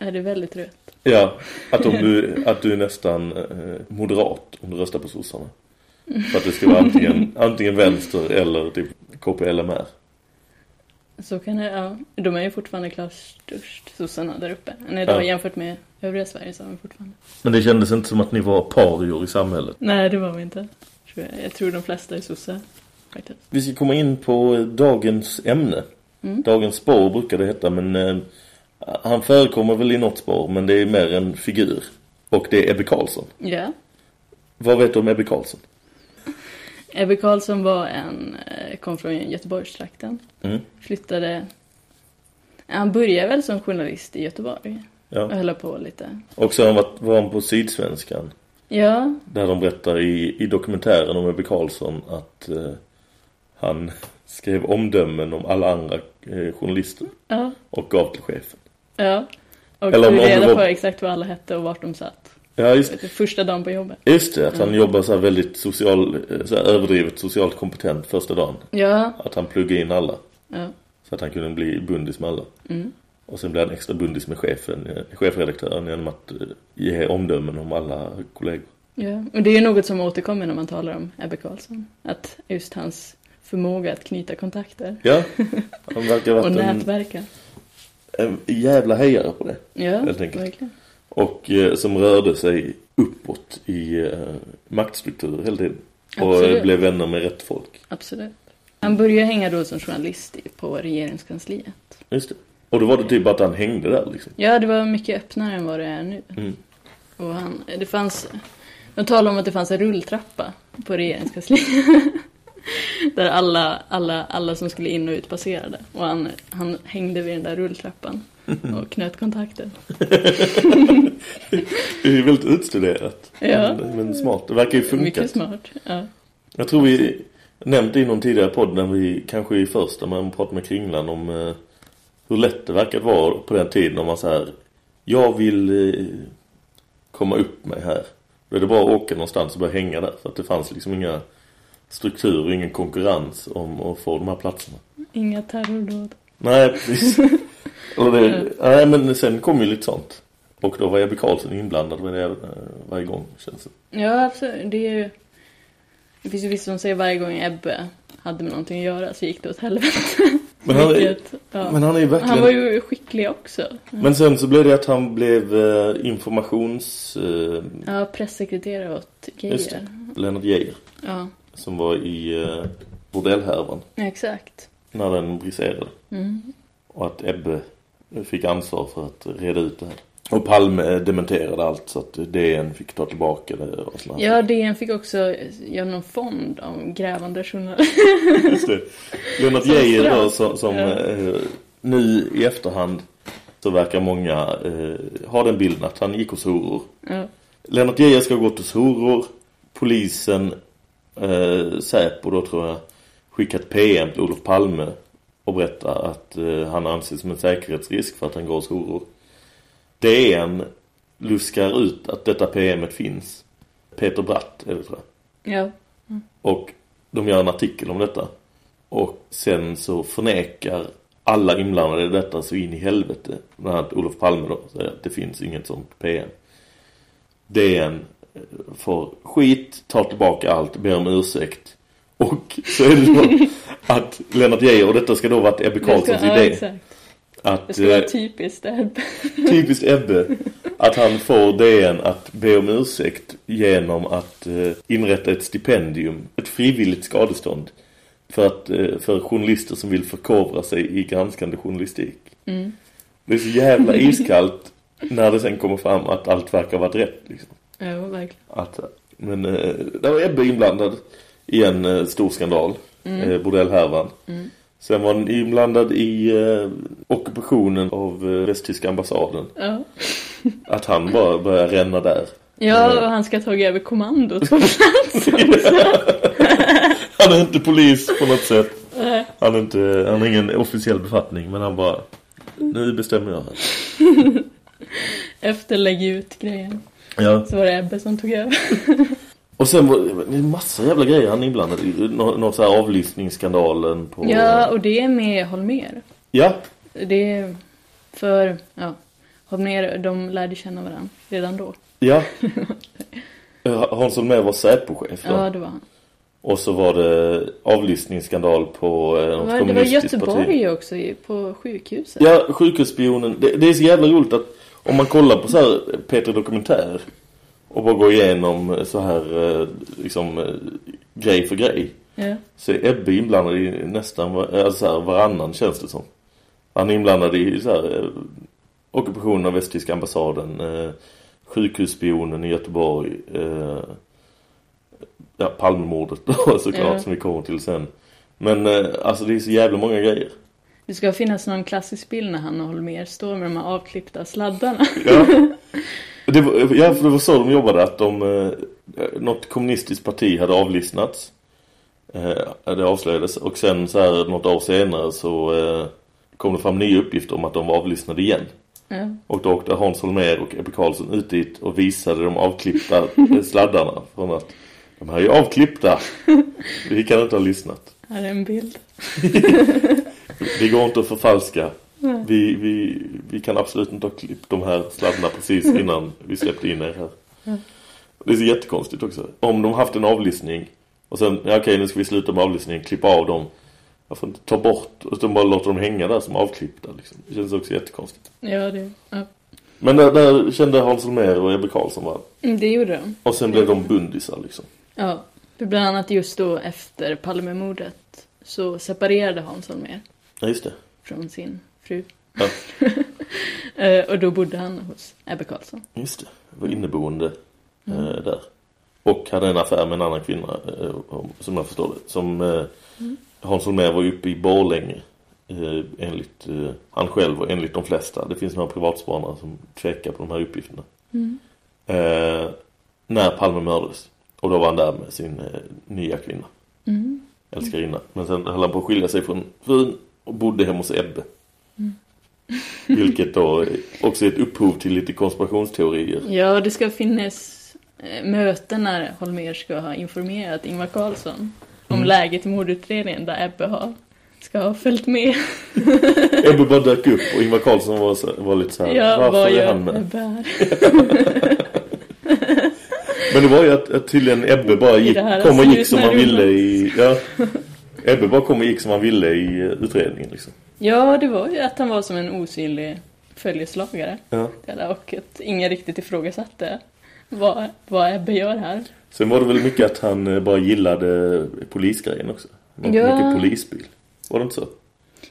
Är det väldigt rött? ja, att, om du, att du är nästan eh, moderat om du röstar på sossarna. För att det ska vara antingen, antingen vänster eller typ KPLMR. Så kan det, ja. De är ju fortfarande klart störst, sossarna där uppe. Men idag Ja. jämfört med övriga Sverige så är de fortfarande. Men det kändes inte som att ni var parior i samhället. Nej, det var vi inte. Tror jag. jag tror de flesta är sossar. Faktiskt. Vi ska komma in på dagens ämne. Mm. Dagens spår brukar det heta, men eh, han förekommer väl i något spår, men det är mer en figur. Och det är Ebbe Karlsson. Ja. Vad vet du om Ebbe Karlsson? Ebbe Karlsson var en, eh, kom från Göteborgstrakten. Mm. Flyttade, han började väl som journalist i Göteborg. Och Ja. höll på lite. Och han varit, var han på Sydsvenskan. Ja, Där de berättar i, i dokumentären om Ebbe Karlsson att eh, han skrev omdömen om alla andra eh, journalister. ja, Och gav till chefen. Ja. Och Eller om- tog reda var- på exakt vad alla hette och vart de satt. Ja, just, Första dagen på jobbet. just det. Att han Mm. jobbar så väldigt social, så överdrivet socialt kompetent första dagen. Ja, Att han pluggade in alla. ja. Så att han kunde bli bundis med alla. Mm. Och sen blev han extra bundis med chefen, eh, chefredaktören genom att eh, ge omdömen om alla kollegor. Ja, och det är ju något som återkommer när man talar om Ebbe Karlsson. Att just hans förmåga att knyta kontakter. Ja, han verkar ha och varit nätverka. En jävla hejare på det. Ja, helt enkelt. verkligen. Och eh, som rörde sig uppåt i eh, maktstrukturer hela tiden. Och Absolut. eh, blev vänner med rätt folk. Absolut. Han började hänga då som journalist på regeringskansliet. Just det. Och då var det typ att han hängde där liksom. Ja, det var mycket öppnare än vad det är nu. Mm. Och han, det fanns, de talade om att det fanns en rulltrappa på regeringskansliet. där alla, alla, alla som skulle in och ut passerade. Och han, han hängde vid den där rulltrappan och knöt kontakter. Det är ju väldigt utstuderat. Ja. Men, smart. Det verkar ju funka. Mycket smart. Ja. Jag tror vi nämnt i någon tidigare podd när vi kanske i första man pratade med Kringlan om eh, hur lätt det verkar vara på den tiden om man så här jag vill eh, komma upp mig här. Då är det bara att åka någonstans och börja hänga där. För att det fanns liksom inga strukturer, ingen konkurrens om att få de här platserna. Inga terrordåd. Nej, precis. Det, nej, men sen kom ju lite sånt. Och då var Ebbe Karlsson inblandad med det eh, varje gång, känns det. Ja, absolut. Det är ju... Det finns ju vissa som säger varje gång Ebbe hade med någonting att göra så gick det åt helvete. Men han, Vilket, ja. men han är verkligen... Han var ju skicklig också. Men sen så blev det att han blev eh, informations... Eh, Ja, pressekreterare åt Geijer. Lennart Geijer. Ja, Som var i eh, bordellhärvan exakt. när den briserade. Mm. Och att Ebbe fick ansvar för att reda ut det här. Och Palme dementerade allt så att DN fick ta tillbaka det och såna här Ja, DN fick också göra någon fond om grävande journalister. Just det. Lennart Som Geijer då som, som Ja. eh, nu i efterhand så verkar många eh, ha den bilden att han gick hos horor. Ja. Lennart Geijer ska ha gått hos horor. Polisen, eh, Säpo då tror jag, skickat PM till Olof Palme och berättar att eh, han anses som en säkerhetsrisk för att han går horor. DN luskar ut att detta PMet finns. Peter Bratt är det tror jag. Ja. Och de gör en artikel om detta. Och sen så förnekar alla inblandade detta så in i helvete. Bland annat Olof Palme då säger att det finns inget sånt PM. DN får skit, tar tillbaka allt, ber om ursäkt. Och så är det då att Lennart Geijer, och detta ska då varit Ebbe Karlssons idé. exakt. Att, Det ska vara eh, typiskt Ebbe. Typiskt Ebbe. att han får DN att be om ursäkt genom att eh, inrätta ett stipendium, ett frivilligt skadestånd för, att, eh, för journalister som vill förkovra sig i granskande journalistik. Mm. Det är så jävla iskallt när det sen kommer fram att allt verkar ha varit rätt. Liksom. Ja, verkligen. Att, men eh, där var Ebbe inblandad i en eh, stor skandal. Mm. Eh, bordellhärvan. Mm. Sen var han inblandad i eh, ockupationen av eh, västtyska ambassaden. Ja. Att han bara började ränna där. Ja, och han ska ha tagit över kommandot på plats också. han är inte polis på något sätt. Han, är inte, han har ingen officiell befattning. Men han bara, nu bestämmer jag här. Efter lägg ut grejen. Ja. Så var det Ebbe som tog över. Och sen var det en massa jävla grejer han inblandad i. Nå, något så här avlyssningsskandalen på... Ja, och det är med Holmer. Ja, Det är för, ja, Holmer, de lärde känna varandra redan då. ja. Eh, Hansson med var Säpo-chef då. Ja, det var han. Och så var det avlyssningsskandal på eh, något Var, det var kommunistiskt Göteborg parti. också på sjukhuset. Ja, sjukhusspionen. Det, det är så jävla roligt att om man kollar på så här Peter Dokumentär och bara går igenom eh, så här eh, liksom eh, grej för grej. Ja. Så är Ebbe inblandad i nästan alltså så här, varannan känns det som. Han är inblandad i så här, ockupationen av västtyska ambassaden, eh, sjukhusspionen i Göteborg, eh, ja, Palmemordet då, såklart Ja. som vi kommer till sen. Men eh, alltså det är så jävla många grejer. Det ska finnas någon klassisk bild när han och Holmer står med de här avklippta sladdarna. Ja. Det var, ja, för det var så de jobbade att de, eh, något kommunistiskt parti hade avlyssnats. Eh, det avslöjades och sen så här något år senare så eh, kom det fram nya uppgifter om att de var avlyssnade igen. Ja. Och då åkte Hans Holmér och Ebbe Karlsson ut dit och visade de avklippta sladdarna från att de här är avklippta. Vi kan inte ha lyssnat. Här är en bild. Det går inte att förfalska. Nej. Vi, vi, vi kan absolut inte ha klippt de här sladdarna precis innan vi släppte in er här. Ja. Det är så jättekonstigt också. Om de haft en avlyssning och sen, ja okej nu ska vi sluta med avlyssningen, klippa av dem. Varför inte ta bort och sen bara låta dem hänga där som avklippta liksom. Det känns också jättekonstigt. Ja, det, ja. Men där, där kände Hans Holmér och Ebbe Karlsson var. Mm, det gjorde de. Och sen blev de bundisar liksom. Ja, bland annat just då efter Palmemordet så separerade Hans Holmér Ja just det. från sin fru. Ja. Eh, och då bodde han hos Ebbe Karlsson. Just det. Var inneboende eh, där. Och hade en affär med en annan kvinna, eh, om- som jag förstår det. Som Mm. Hans Holmér var uppe i Borlänge. Enligt han själv och enligt de flesta. Det finns några privatspanare som tvekar på de här uppgifterna. Mm. Eh, när Palme mördades. Och då var han där med sin eh, nya kvinna. Mm. Älskarinna. Men sen höll han på att skilja sig från frun och bodde hemma hos Ebbe. Mm. Vilket då också är ett upphov till lite konspirationsteorier. Ja, det ska finnas eh, möten när Holmér ska ha informerat Ingvar Carlsson om Mm. läget i mordutredningen där Ebbe har, ska ha följt med. Ebbe bara dök upp och Ingvar Carlsson var, så, var lite så här, Ja, varför är han med? Ebbe här? Men det var ju att, att tydligen Ebbe bara gick, kom och gick som han ville i... Ja, Ebbe bara kom och gick som han ville i eh, utredningen liksom. Ja, det var ju att han var som en osynlig följeslagare. Ja. Och att ingen riktigt ifrågasatte vad, vad Ebbe gör här. Sen var det väl mycket att han eh, bara gillade polisgrejen också. Något Ja. Mycket polisbil. Var det inte så?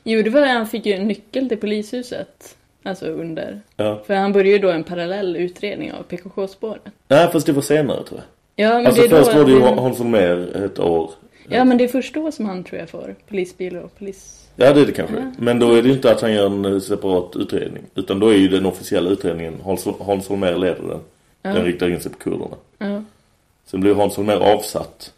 Jo, det var han fick ju en nyckel till polishuset. Alltså under. Ja. För han började ju då en parallell utredning av PKK-spåret. Nej, fast det var senare tror jag. Ja, men alltså det är först då var det ju han- Hans Holmér ett år. Ja, men det är först då som han tror jag får polisbil och polis... Ja, det är det kanske. Ja. Men då är det ju inte att han gör en eh, separat utredning. Utan då är ju den officiella utredningen, Hans, Hans Holmér leder den. Ja. Den riktar in sig på kurderna. Ja. Sen blir Hans Holmér avsatt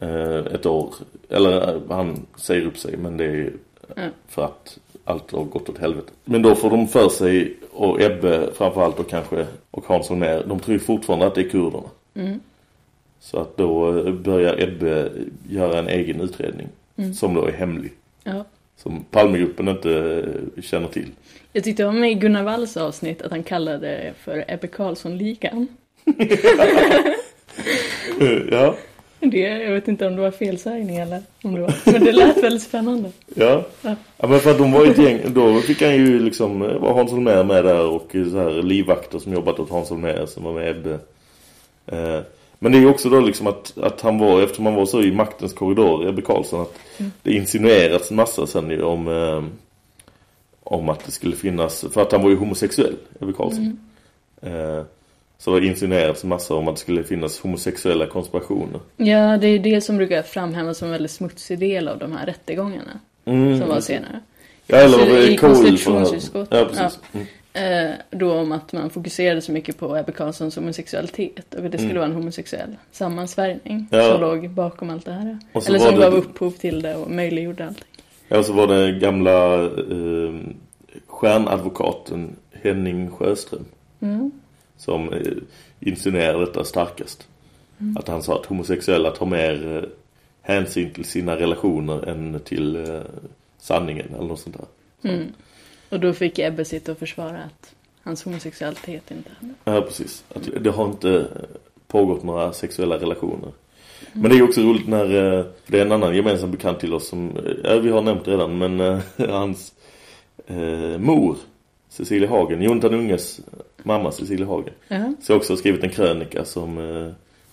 eh, ett år. Eller eh, han säger upp sig, men det är Ja. för att allt har gått åt helvete. Men då får de för sig, och Ebbe framförallt och kanske, och Hans Holmér, de tror ju fortfarande att det är kurderna. Mm. Så att då eh, börjar Ebbe göra en egen utredning. Mm. Som då är hemlig. Ja. Som Palmegruppen inte eh, känner till. Jag tyckte om i Gunnar Walls avsnitt att han kallade det för Ebbe Carlsson-ligan. ja. Det, jag vet inte om det var felsägning eller om det var. Men det lät väldigt spännande. Ja. Ja. ja, men för att de var ett gäng, då fick han ju liksom, eh, var Hans Holmér med där och så här livvakter som jobbat åt Hans Holmér som var med Ebbe. Eh, men det är ju också då liksom att, att han var, eftersom han var så i maktens korridor, Ebbe Karlsson, att Mm. det insinuerats en massa sen ju om, eh, om att det skulle finnas, för att han var ju homosexuell, Ebbe Karlsson. Eh, så det insinuerats en massa om att det skulle finnas homosexuella konspirationer. Ja, det är det som brukar framhävas som en väldigt smutsig del av de här rättegångarna. Mm, som var senare. Ja, eller Alltså, i konstitutionsutskottet. Ja, precis. Mm. Eh, då om att man fokuserade så mycket på Ebbe Carlssons homosexualitet och att det skulle Mm. vara en homosexuell sammansvärjning Ja. som låg bakom allt det här. Så Eller var som det- gav upphov till det och möjliggjorde allting. Ja, så var det gamla eh, stjärnadvokaten Henning Sjöström Mm. som eh, insinuerade detta starkast. Mm. Att han sa att homosexuella tar mer eh, hänsyn till sina relationer än till eh, sanningen eller något sånt där. Mm. Och då fick Ebbe sitta och försvara att hans homosexualitet inte hade. Ja, precis. Att det har inte pågått några sexuella relationer. Men det är också roligt när eh, det är en annan gemensam bekant till oss som, eh, ja, vi har nämnt redan, men eh, hans eh, mor, Cecilia Hagen, Jonathan Unges mamma Cecilia Hagen, Ja. så har också skrivit en krönika som eh,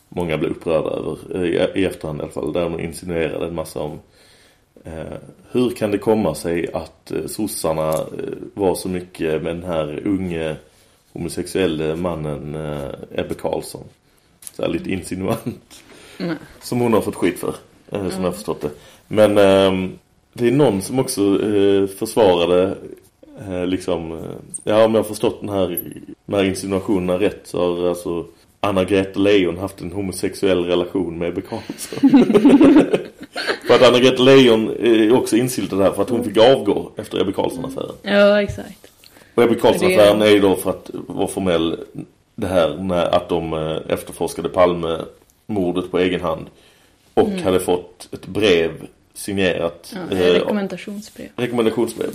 många blev upprörda över, i, i efterhand i alla fall, där de insinuerade en massa om hur kan det komma sig att eh, sossarna eh, var så mycket med den här unge homosexuelle mannen eh, Ebbe Karlsson. Så här lite insinuant. Mm. Som hon har fått skit för, eh, som Mm. jag har förstått det. Men ehm, det är någon som också eh, försvarade eh, liksom, eh, ja om jag har förstått den här, de här insinuationerna rätt så har alltså Anna-Greta Leijon haft en homosexuell relation med Ebbe Carlsson. för att Anna-Greta Leijon är också insyltad där för att hon fick avgå efter Ebbe Carlsson-affären. Ja, exakt. Och Ebbe Carlsson-affären är ju då för att vara formell det här med att de eh, efterforskade Palme mordet på egen hand och Mm. hade fått ett brev signerat Ja, eh, rekommendationsbrev. rekommendationsbrev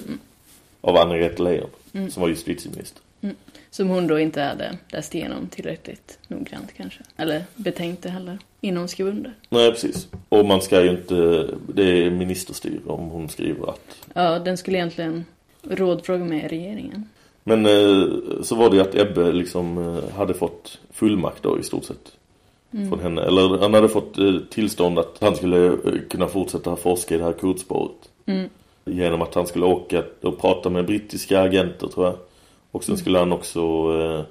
av Anna-Greta Leijon Mm. som var justitieminister. Mm. Som hon då inte hade läst igenom tillräckligt noggrant kanske. Eller betänkte heller. Innan hon skrev under. Nej, precis. Och man ska ju inte, det är ministerstyr om hon skriver att. Ja, den skulle egentligen rådfråga med regeringen. Men eh, så var det ju att Ebbe liksom eh, hade fått fullmakt då i stort sett. Mm. Från henne. Eller han hade fått eh, tillstånd att han skulle kunna fortsätta forska i det här kodspåret. Mm. Genom att han skulle åka och prata med brittiska agenter tror jag. Och sen skulle han också eh,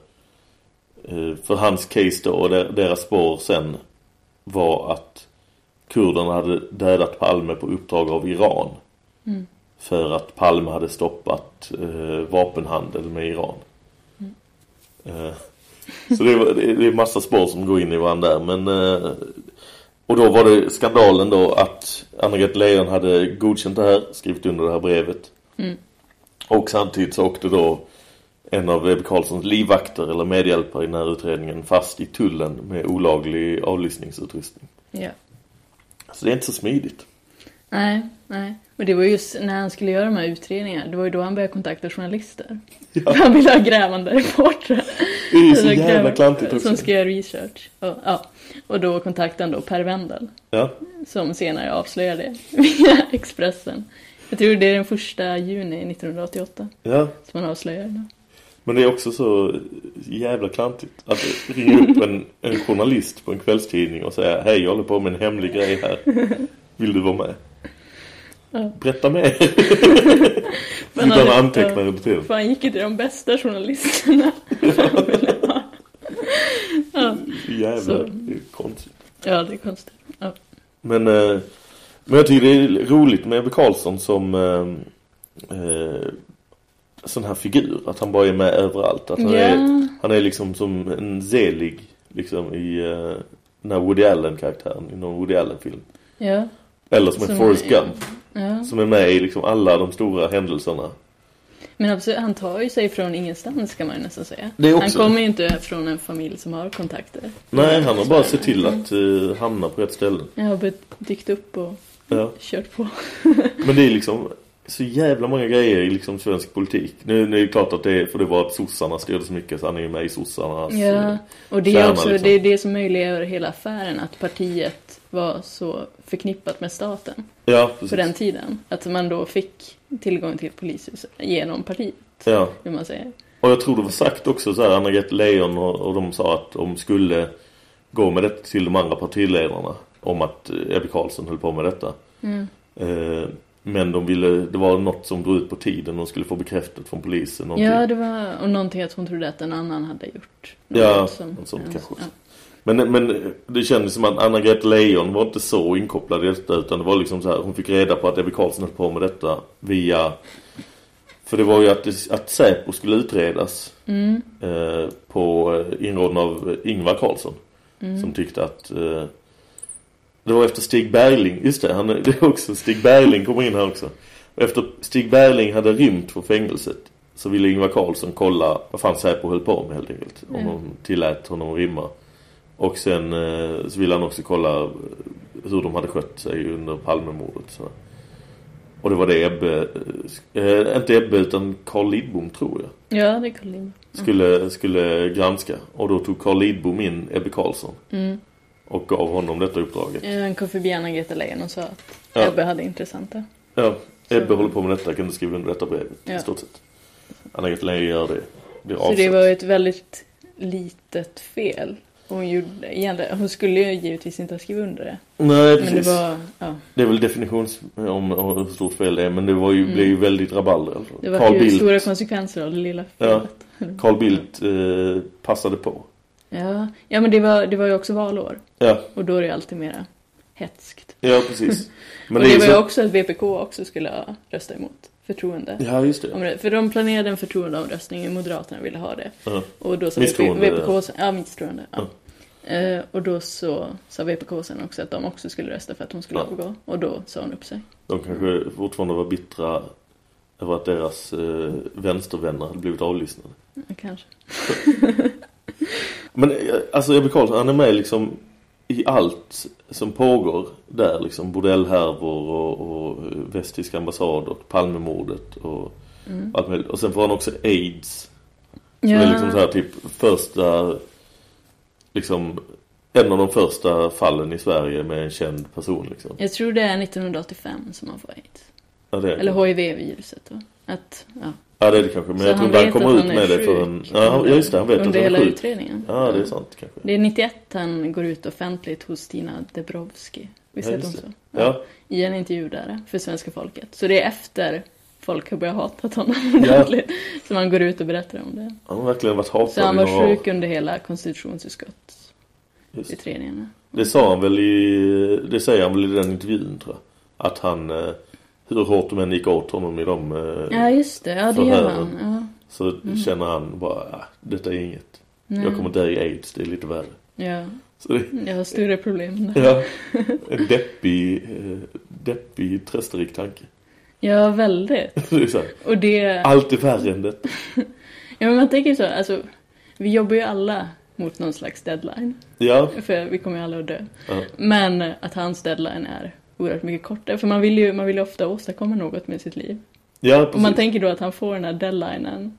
eh, för hans case då och der- deras spår sen var att kurderna hade dödat Palme på uppdrag av Iran. Mm. För att Palme hade stoppat eh, vapenhandel med Iran. Mm. Så det, var, det, är massa spår som går in i varandra där. Men, och då var det skandalen då att Anna-Greta Leijon hade godkänt det här, skrivit under det här brevet. Mm. Och samtidigt så åkte då en av Ebbe Carlssons livvakter eller medhjälpare i den här utredningen fast i tullen med olaglig avlyssningsutrustning. Ja. Så det är inte så smidigt. Nej, nej. Och det var just när han skulle göra de här utredningarna. Det var ju då han började kontakta journalister. Han ville ha grävande reportrar. Det är ju så jävla gräv- klantigt också. Som ska göra research. Och, ja. och då kontaktade han då Per Wendel. Ja. Som senare avslöjade via Expressen. Jag tror det är den första juni 1988 Ja. som han avslöjar det. Men det är också så jävla klantigt att ringa upp en, en journalist på en kvällstidning och säga Hej, jag håller på med en hemlig grej här. Vill du vara med? Ja. Berätta mer. Men Utan han- att anteckna ja. under tiden. För han gick ju till de bästa journalisterna. Ha. ja. Jävla Så. konstigt. ja, det är konstigt. Ja. Men, eh, men jag tycker det är roligt med Ebbe Carlsson som eh, eh, sån här figur. Att han bara är med överallt. Att han, Ja. är, han är liksom som en zelig liksom i eh, den här Woody Allen-karaktären i någon Woody Allen-film. Ja. Eller som en Som Forrest är- Gump. Ja. Som är med i liksom alla de stora händelserna. Men absolut, han tar ju sig från ingenstans kan man ju nästan säga. Det Han också. kommer ju inte från en familj som har kontakter. Nej, han har bara sett till att eh, hamna på rätt ställe. Jag har dykt upp och Ja. kört på. Men det är liksom så jävla många grejer i liksom svensk politik. Nu, nu är det klart att det för det var att sossarna styrde så mycket så han är ju med i sossarnas Ja, eh, och det är kärna, också liksom. det, är det som möjliggör hela affären, att partiet var så förknippat med staten Ja, precis. på den tiden. Att man då fick tillgång till polishuset genom partiet, Ja. hur man säger. Och jag tror det var sagt också så här, Anna-Greta Leijon och, och de sa att de skulle gå med det till de andra partiledarna om att eh, Ebbe Carlsson höll på med detta. Mm. Eh, men de ville, det var något som drog ut på tiden. De skulle få bekräftat från polisen. Någonting. Ja, det var och någonting att hon trodde att en annan hade gjort. Ja, som- något sånt ja, kanske ja. Men, men det kändes som att Anna-Greta Leijon var inte så inkopplad i detta utan det var liksom så här, hon fick reda på att Ebbe Carlsson höll på med detta via för det var ju att, det, att Säpo skulle utredas Mm. eh, på eh, inrådan av Ingvar Carlsson Mm. som tyckte att eh, det var efter Stig Bergling, just det, han, det är också Stig Bergling kommer in här också. Och efter Stig Bergling hade rymt från fängelset så ville Ingvar Carlsson kolla vad fan Säpo höll på med helt enkelt. Om Mm. de tillät honom att rymma. Och sen eh, så ville han också kolla hur de hade skött sig under Palmemordet. Så. Och det var det Ebbe, eh, inte Ebbe utan Carl Lidbom tror jag, Ja, det är Carl Lidbom. skulle, skulle granska. Och då tog Carl Lidbom in Ebbe Carlsson Mm. Och gav honom detta uppdraget. Ja, Han kom förbi Anna-Greta Leijon och sa att Ja. Ebbe hade intressanta. Ja, Ebbe håller på med detta, kan du skriva under detta brevet Ja. i stort sett. Anna-Greta Leijon gör det. Blir Så det var ett väldigt litet fel. Hon, gjorde, hon skulle ju givetvis inte ha skrivit under det. Nej, Men precis. det var, ja, Det är väl definitions om, om hur stort fel det är, men det var ju, Mm. blev ju väldigt rabalder fall. det var Carl ju Bildt, stora konsekvenser av det lilla ja, felet. Carl Bildt eh, passade på. Ja, ja men det var, det var ju också valår. Ja, Och då är det alltid mera hetskt. ja precis. Men och det, är var så- ju också att VPK också skulle ha röstat emot förtroende. Ja, just det. Det. För de planerade en förtroendeomröstning, Moderaterna ville ha det. Ja. Och då sa Misstroende. VPK, sen- ja misstroende. Ja. Eh, och då så sa VPK sen också att de också skulle rösta för att hon skulle Ja. avgå. Och då sa hon upp sig. De kanske fortfarande var bittra över att deras eh, vänstervänner hade blivit avlyssnade. Kanske. Men eh, alltså Ebbe Carlsson, han är med liksom i allt som pågår där liksom bordellhärvor och, och västtyska ambassad och Palmemordet och Mm. allt möjligt. Och sen får han också AIDS. Som Ja. är liksom så här typ första liksom en av de första fallen i Sverige med en känd person liksom. Jag tror det är 1985 som man får aids. Ja, Eller HIV-viruset då. Att, ja. Ja det är det kanske, men Så jag tror inte han kommer att ut med det förrän... Ja, just det, han vet att under han är hela sjuk. utredningen. Ja, det är sant kanske. Det är 91 han går ut offentligt hos Tina Debrowski. Visst Ja, heter hon så? Ja. I en intervju där för svenska folket. Så det är efter folk har börjat hata honom Ja. Som han går ut och berättar om det. Han har verkligen varit hatad Så han var några sjuk under hela konstitutionsutskottsutredningarna. Det sa han väl i... Det säger han väl i den intervjun tror jag. Att han... Hur hårt de än gick åt honom i de eh, Ja, just det. Ja, det gör han. Ja. Så Mm. känner han bara, ah, detta är inget. Nej. Jag kommer dö i aids, det är lite värre. Ja. Så det, Jag har större problem ja, en deppig, eh, deppig trösterik tanke. Ja, väldigt. Det här, Och det... allt är värre än detta. Ja, men man tänker så, alltså, vi jobbar ju alla mot någon slags deadline. Ja. För vi kommer ju alla att dö. Ja. Men att hans deadline är oerhört mycket kortare. För man vill ju, man vill ju ofta åstadkomma något med sitt liv. Ja, Och man precis. tänker då att han får den här deadlinen.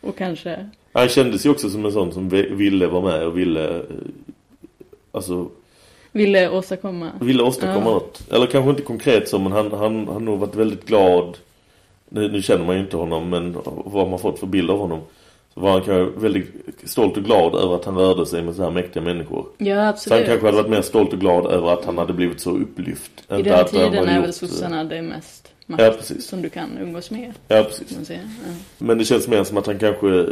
Och kanske, Han kändes ju också som en sån som vi- ville vara med och ville... eh, Alltså, ville åstadkomma. ville åstadkomma Ja. något. Eller kanske inte konkret så, men han han han har nog varit väldigt glad. Nu, nu känner man ju inte honom, men vad man fått för bild av honom. Så var han kanske väldigt stolt och glad över att han rörde sig med så här mäktiga människor. Ja, Så han absolut. kanske hade varit mer stolt och glad över att han hade blivit så upplyft. I Inte den tiden är väl sossarna det mest makt Ja, precis. som du kan umgås med. Ja, precis. Ja. Men det känns mer som att han kanske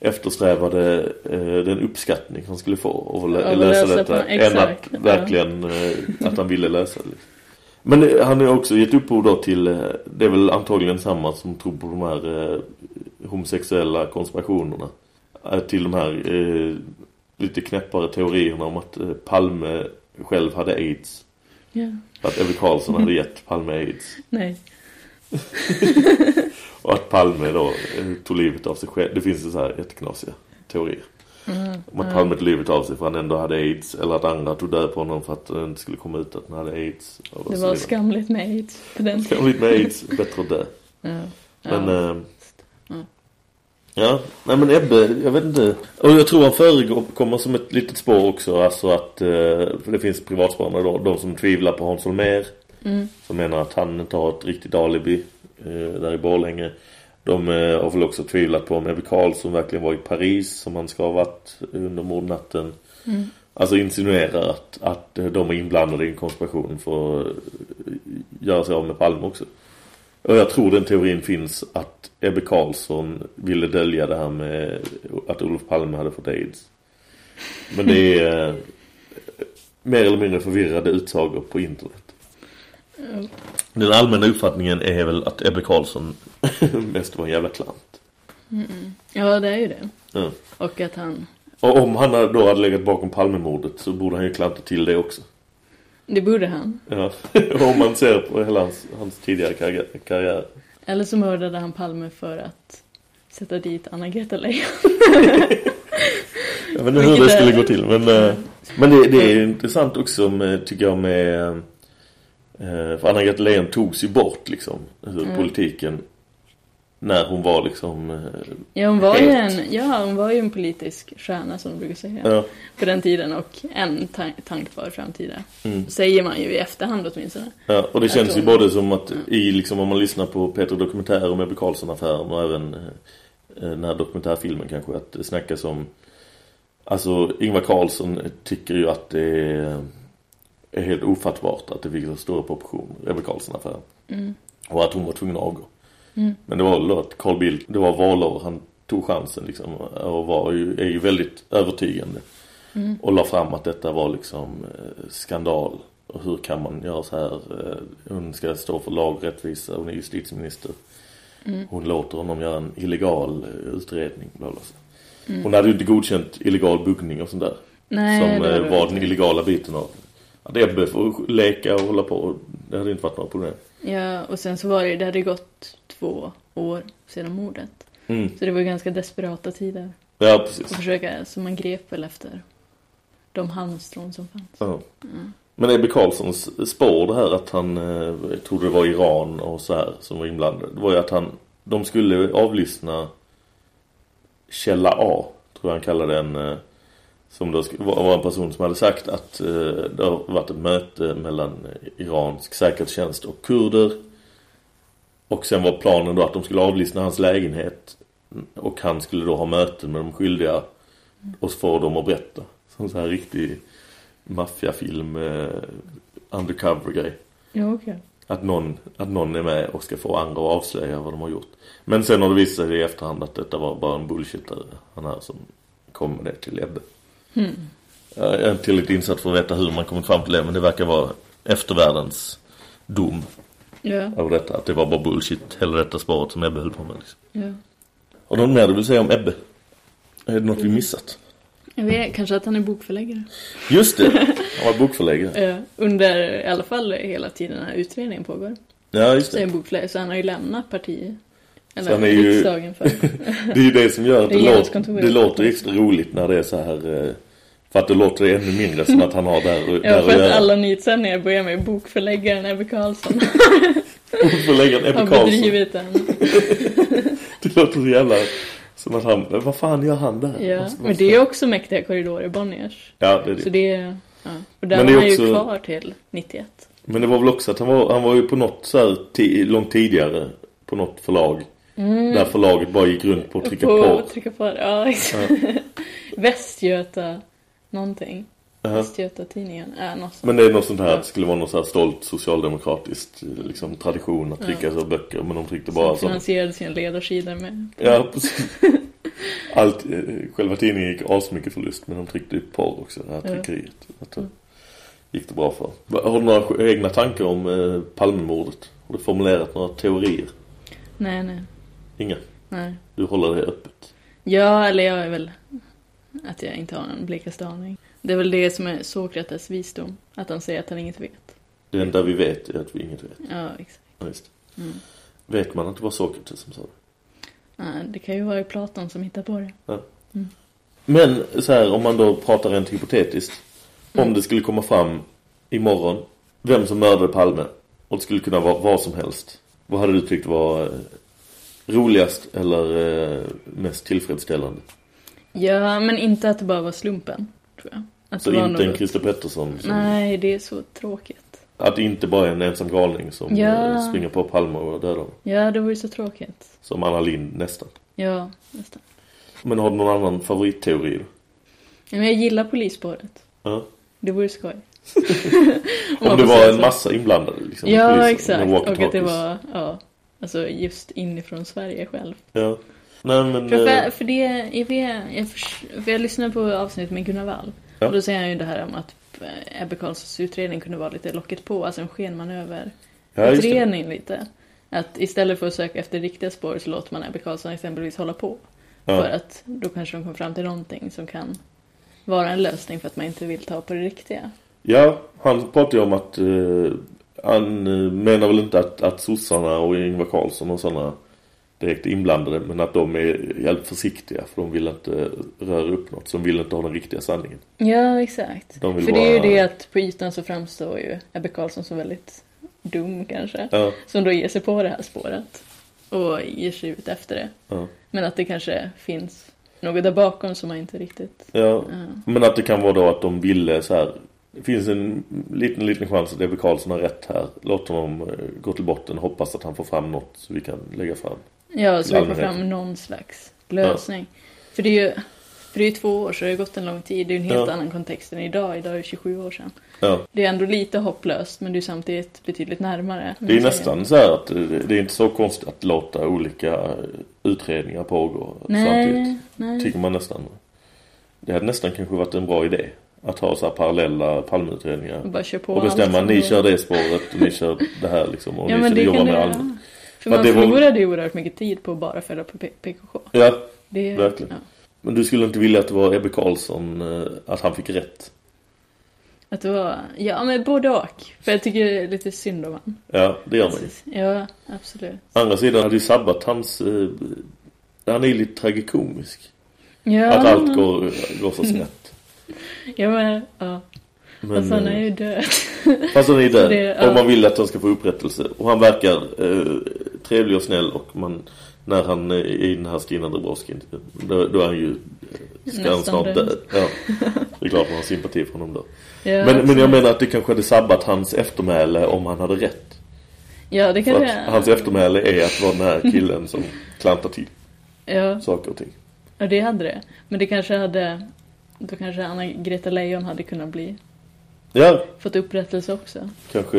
eftersträvade eh, den uppskattning han skulle få att lä- att läsa, läsa detta. än att ja. verkligen eh, att han ville läsa det. liksom. Men eh, han har också gett upphov då till, eh, det är väl antagligen samma som tror på de här eh, homosexuella konspirationerna. Till de här eh, lite knäppare teorierna om att eh, Palme själv hade aids. Ja. Att Ebbe Carlsson hade gett Palme aids. Nej. Och att Palme då eh, tog livet av sig själv. Det finns så här jätteknasiga teorier. Mm. Om att Palme tog livet av sig för han ändå hade aids. Eller att andra tog död på honom för att det inte skulle komma ut att han hade aids. Det var skamligt med aids på den Skamligt med aids. Bättre att dö. Ja. Men... Ja. eh, Ja. Ja, nej men Ebbe, jag vet inte. Och jag tror han förekommer som ett litet spår också. Alltså att, eh, för det finns privatspanare då, de som tvivlar på Hans Holmér. Mm. Som menar att han inte har ett riktigt alibi eh, där i Borlänge. De eh, har väl också tvivlat på om Ebbe Karlsson verkligen var i Paris som han ska ha varit under mordnatten. Mm. Alltså insinuerar att, att de är inblandade i en konspiration för att göra sig av med Palme också. Och jag tror den teorin finns att Ebbe Karlsson ville dölja det här med att Olof Palme hade fått aids. Men det är eh, mer eller mindre förvirrade utsagor på internet. Den allmänna uppfattningen är väl att Ebbe Karlsson mest var en jävla klant. Mm. Ja, det är ju det. Ja. Och att han... Och om han då hade legat bakom Palmemordet så borde han ju klanta till det också. Det borde han. Ja, om man ser på hela hans, hans tidigare karriär. karriär. Eller så mördade han Palme för att sätta dit Anna-Greta Leijon. Jag vet inte hur det skulle gå till. Men, eh, men det, det är intressant också med, tycker jag med... eh, För Anna-Greta Leijon togs ju bort liksom ur Mm. politiken. När hon var liksom... eh, Ja, hon var ju en, ja, hon var ju en politisk stjärna som de brukar säga. Ja. På den tiden och en ta- tankbar framtida. Mm. Säger man ju i efterhand åtminstone. Ja, och det känns ju hon- både som att i liksom om man lyssnar på Peter Dokumentär om Ebbe Carlsson-affären och även eh, den här dokumentärfilmen kanske att det snackas om Alltså Ingvar Carlsson tycker ju att det är, är helt ofattbart att det fick så stora proportioner, Ebbe Carlsson-affären. Mm. Och att hon var tvungen att avgå. Mm. Men det var att Carl Bildt, det var valår, han tog chansen liksom och var ju, är ju väldigt övertygande. Mm. Och la fram att detta var liksom eh, skandal. Och hur kan man göra så här? Eh, hon ska stå för lag och rättvisa, hon är justitieminister. Mm. Hon låter honom göra en illegal eh, utredning. Bla bla. Mm. Hon hade ju inte godkänt illegal buggning och sånt där. Nej, som det var var den illegala biten av att Ebbe får leka och hålla på. Det hade inte varit några problem. Ja, och sen så var det det hade gått två år sedan mordet. Mm. Så det var ganska desperata tider. Ja, precis. Och försöka, så man grep väl efter de halmstrån som fanns. Ja. Mm. Men Ebbe Carlssons spår det här att han, eh, jag tror det var Iran och så här som var inblandade. Det var ju att han, de skulle avlyssna Källa A, tror jag han kallade den. Som då var en person som hade sagt att eh, det har varit ett möte mellan eh, iransk säkerhetstjänst och kurder. Och sen var planen då att de skulle avlyssna hans lägenhet. Och han skulle då ha möten med de skyldiga. Och få dem att berätta. Som så här riktig maffiafilm, eh, undercover-grej. Ja, okej. Att någon, att någon är med och ska få andra att avslöja vad de har gjort. Men sen har det visat sig i efterhand att detta var bara en bullshitare. Han här som kom med det till Ebbe. Hmm. Jag är inte tillräckligt insatt för att veta hur man kommit fram till det. Men det verkar vara eftervärldens dom Ja, av detta. Att det var bara bullshit. Hela detta spåret som Ebbe höll på med. Liksom. ja. Har du något mer du vill säga om Ebbe? Är det något vi missat? Jag vet, kanske att han är bokförläggare. Just det! Han var bokförläggare. Ja, under i alla fall hela tiden den här utredningen pågår. Ja, just Så är det. han bokförläggare, så han har ju lämnat partiet. Eller han är ju- riksdagen för. Det är ju det som gör att det, låter, Regeringskontoret. det låter extra roligt när det är så här... eh, För att det låter ännu mindre som att han har där, där Ja, att för att göra. alla nyhetssändningar börjar med bokförläggaren Ebbe Karlsson. Bokförläggaren Ebbe har Karlsson. bedrivit den. Det låter så jävla... Som att han... Vad fan gör han där? Ja, man men det är också mäktiga korridorer, Bonniers. Ja, det är det. Så det är... Ja. Och där Men var det är han ju också- kvar till 91. Men det var väl också att han var, han var ju på något så här långt tidigare på något förlag. Mm. Där förlaget bara gick runt på att trycka på. på. Trycka på, ja exakt. Västgöta någonting. Ja. Västgöta-tidningen. Äh, något. Men det är något sånt här, det skulle vara något så här stolt socialdemokratiskt liksom, tradition att trycka Ja. så böcker. Men de tryckte bara så. finansierade sina ledarsidor med. Ja, precis. Allt, eh, själva tidningen gick asmycket förlust men de tryckte upp porr också, det här Ja. tryckeriet. Att det gick det bra för. Har du några egna tankar om eh, Palmemordet? Har du formulerat några teorier? Nej, nej. Inga? Nej. Du håller det öppet? Ja, eller jag är väl att jag inte har någon blekaste aning. Det är väl det som är Sokrates visdom. Att han säger att han inget vet. Det enda vi vet är att vi inget vet. Ja, exakt. Ja, just. Mm. Vet man att det var Sokrates som sa det? Nej, det kan ju vara Platon som hittar på det. Ja. Mm. Men så här, om man då pratar rent hypotetiskt. Om det skulle komma fram imorgon vem som mördade Palme. Och det skulle kunna vara vad som helst. Vad hade du tyckt var eh, roligast eller eh, mest tillfredsställande? Ja, men inte att det bara var slumpen, tror jag. Att Så inte en något- Christer Pettersson som, Nej, det är så tråkigt. Att det inte bara är en ensam galning som Ja. eh, springer på Palme och dödar honom. Ja, det var ju så tråkigt. Som Anna Lind nästan. Ja, nästan. Men har du någon annan favoritteori? Ja, Men jag gillar polisspåret. Ja. Det vore skoj. Om det var en massa inblandade liksom. Ja, poliser, exakt. Och att det var, ja, alltså just inifrån Sverige själv. Ja. Nej men... För, eh, för, för det, jag, jag, för jag lyssnade på avsnittet med Gunnar Wall. Ja. Och då säger han ju det här om att eh, Ebbe Carlssons utredning kunde vara lite locket på, alltså en skenmanöver. Ja, utredning lite. Att istället för att söka efter riktiga spår så låter man Ebbe Carlsson exempelvis hålla på. Ja. För att då kanske de kommer fram till någonting som kan vara en lösning för att man inte vill ta på det riktiga. Ja, han pratar ju om att eh, han eh, menar väl inte att, att sossarna och Ingvar Carlsson och sådana direkt inblandade men att de är jävligt försiktiga för de vill inte röra upp något. Så de vill inte ha den riktiga sanningen. Ja, exakt. De För det är ju det att på ytan så framstår ju Ebbe Carlsson som väldigt dum kanske. Ja. Som då ger sig på det här spåret. Och ger sig ut efter det. Ja. Men att det kanske finns något där bakom som man inte riktigt... Ja, men att det kan vara då att de ville så här. Det finns en liten, liten chans att Ebbe Carlsson har rätt här. Låt honom eh, gå till botten. Hoppas att han får fram något så vi kan lägga fram. Ja, så vi får fram någon slags lösning. För det är ju... För det är två år så det har gått en lång tid. Det är en helt Ja. annan kontext än idag. Idag är det 27 år sedan. Ja. Det är ändå lite hopplöst men det är samtidigt betydligt närmare. Det är nästan så här att eh, det är inte så konstigt att låta olika eh, utredningar pågå Nej, samtidigt. nej. Tycker man nästan. Det hade nästan kanske varit en bra idé. Att ha så här parallella palmutredningar. Och Och bestämma, allt som ni kör det spåret och ni kör det här liksom. Och Ja ni men det jobbar med göra. För För man det var- förlorade ju oerhört mycket tid på att bara följa på PKK. Ja, Det, verkligen. Ja. Men du skulle inte vilja att det var Ebbe Carlsson, eh, att han fick rätt? Att det var, ja men både och. För jag tycker det är lite synd om han. Ja, det gör man ju. Ja, absolut. Andra sidan hade ju sabbat hans... Eh, han är ju lite tragikomisk. Ja. Att allt går, går så snett. Ja men, ja. Men, alltså han är eh, ju död. Fast han är där. det- ja. Och man vill att han ska få upprättelse. Och han verkar eh, trevlig och snäll. Och man, när han är i den här Stina Dabrowski då, då är han ju eh, ska han snart dö. död. Ja. Det är klart man har sympati för honom då. Ja, men, men jag menar att det kanske hade sabbat hans eftermäle om han hade rätt. Ja det kan det hans eftermäle är att vara den här killen som klantar till Ja, saker och ting. ja det hade det. Men det kanske hade, då kanske Anna-Greta Leijon hade kunnat bli, Ja, fått upprättelse också. kanske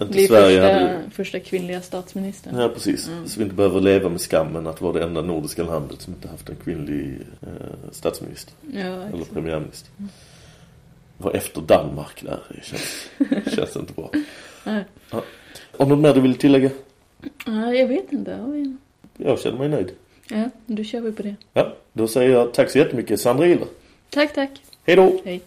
inte Bli Sverige första, hade... första kvinnliga statsministern. Ja, precis. Mm. Så vi inte behöver leva med skammen att vara det enda nordiska landet som inte haft en kvinnlig eh, statsminister. Ja, Eller exakt. Mm. premiärminister. Var efter Danmark där. Det känns, känns inte bra. Nej. Ja. Du något mer du vill tillägga? Ja, jag vet inte. Jag känner mig nöjd. Ja, då kör vi på det. Ja, då säger jag tack så jättemycket Sandra Giller. Tack, tack. Hej då! Hej.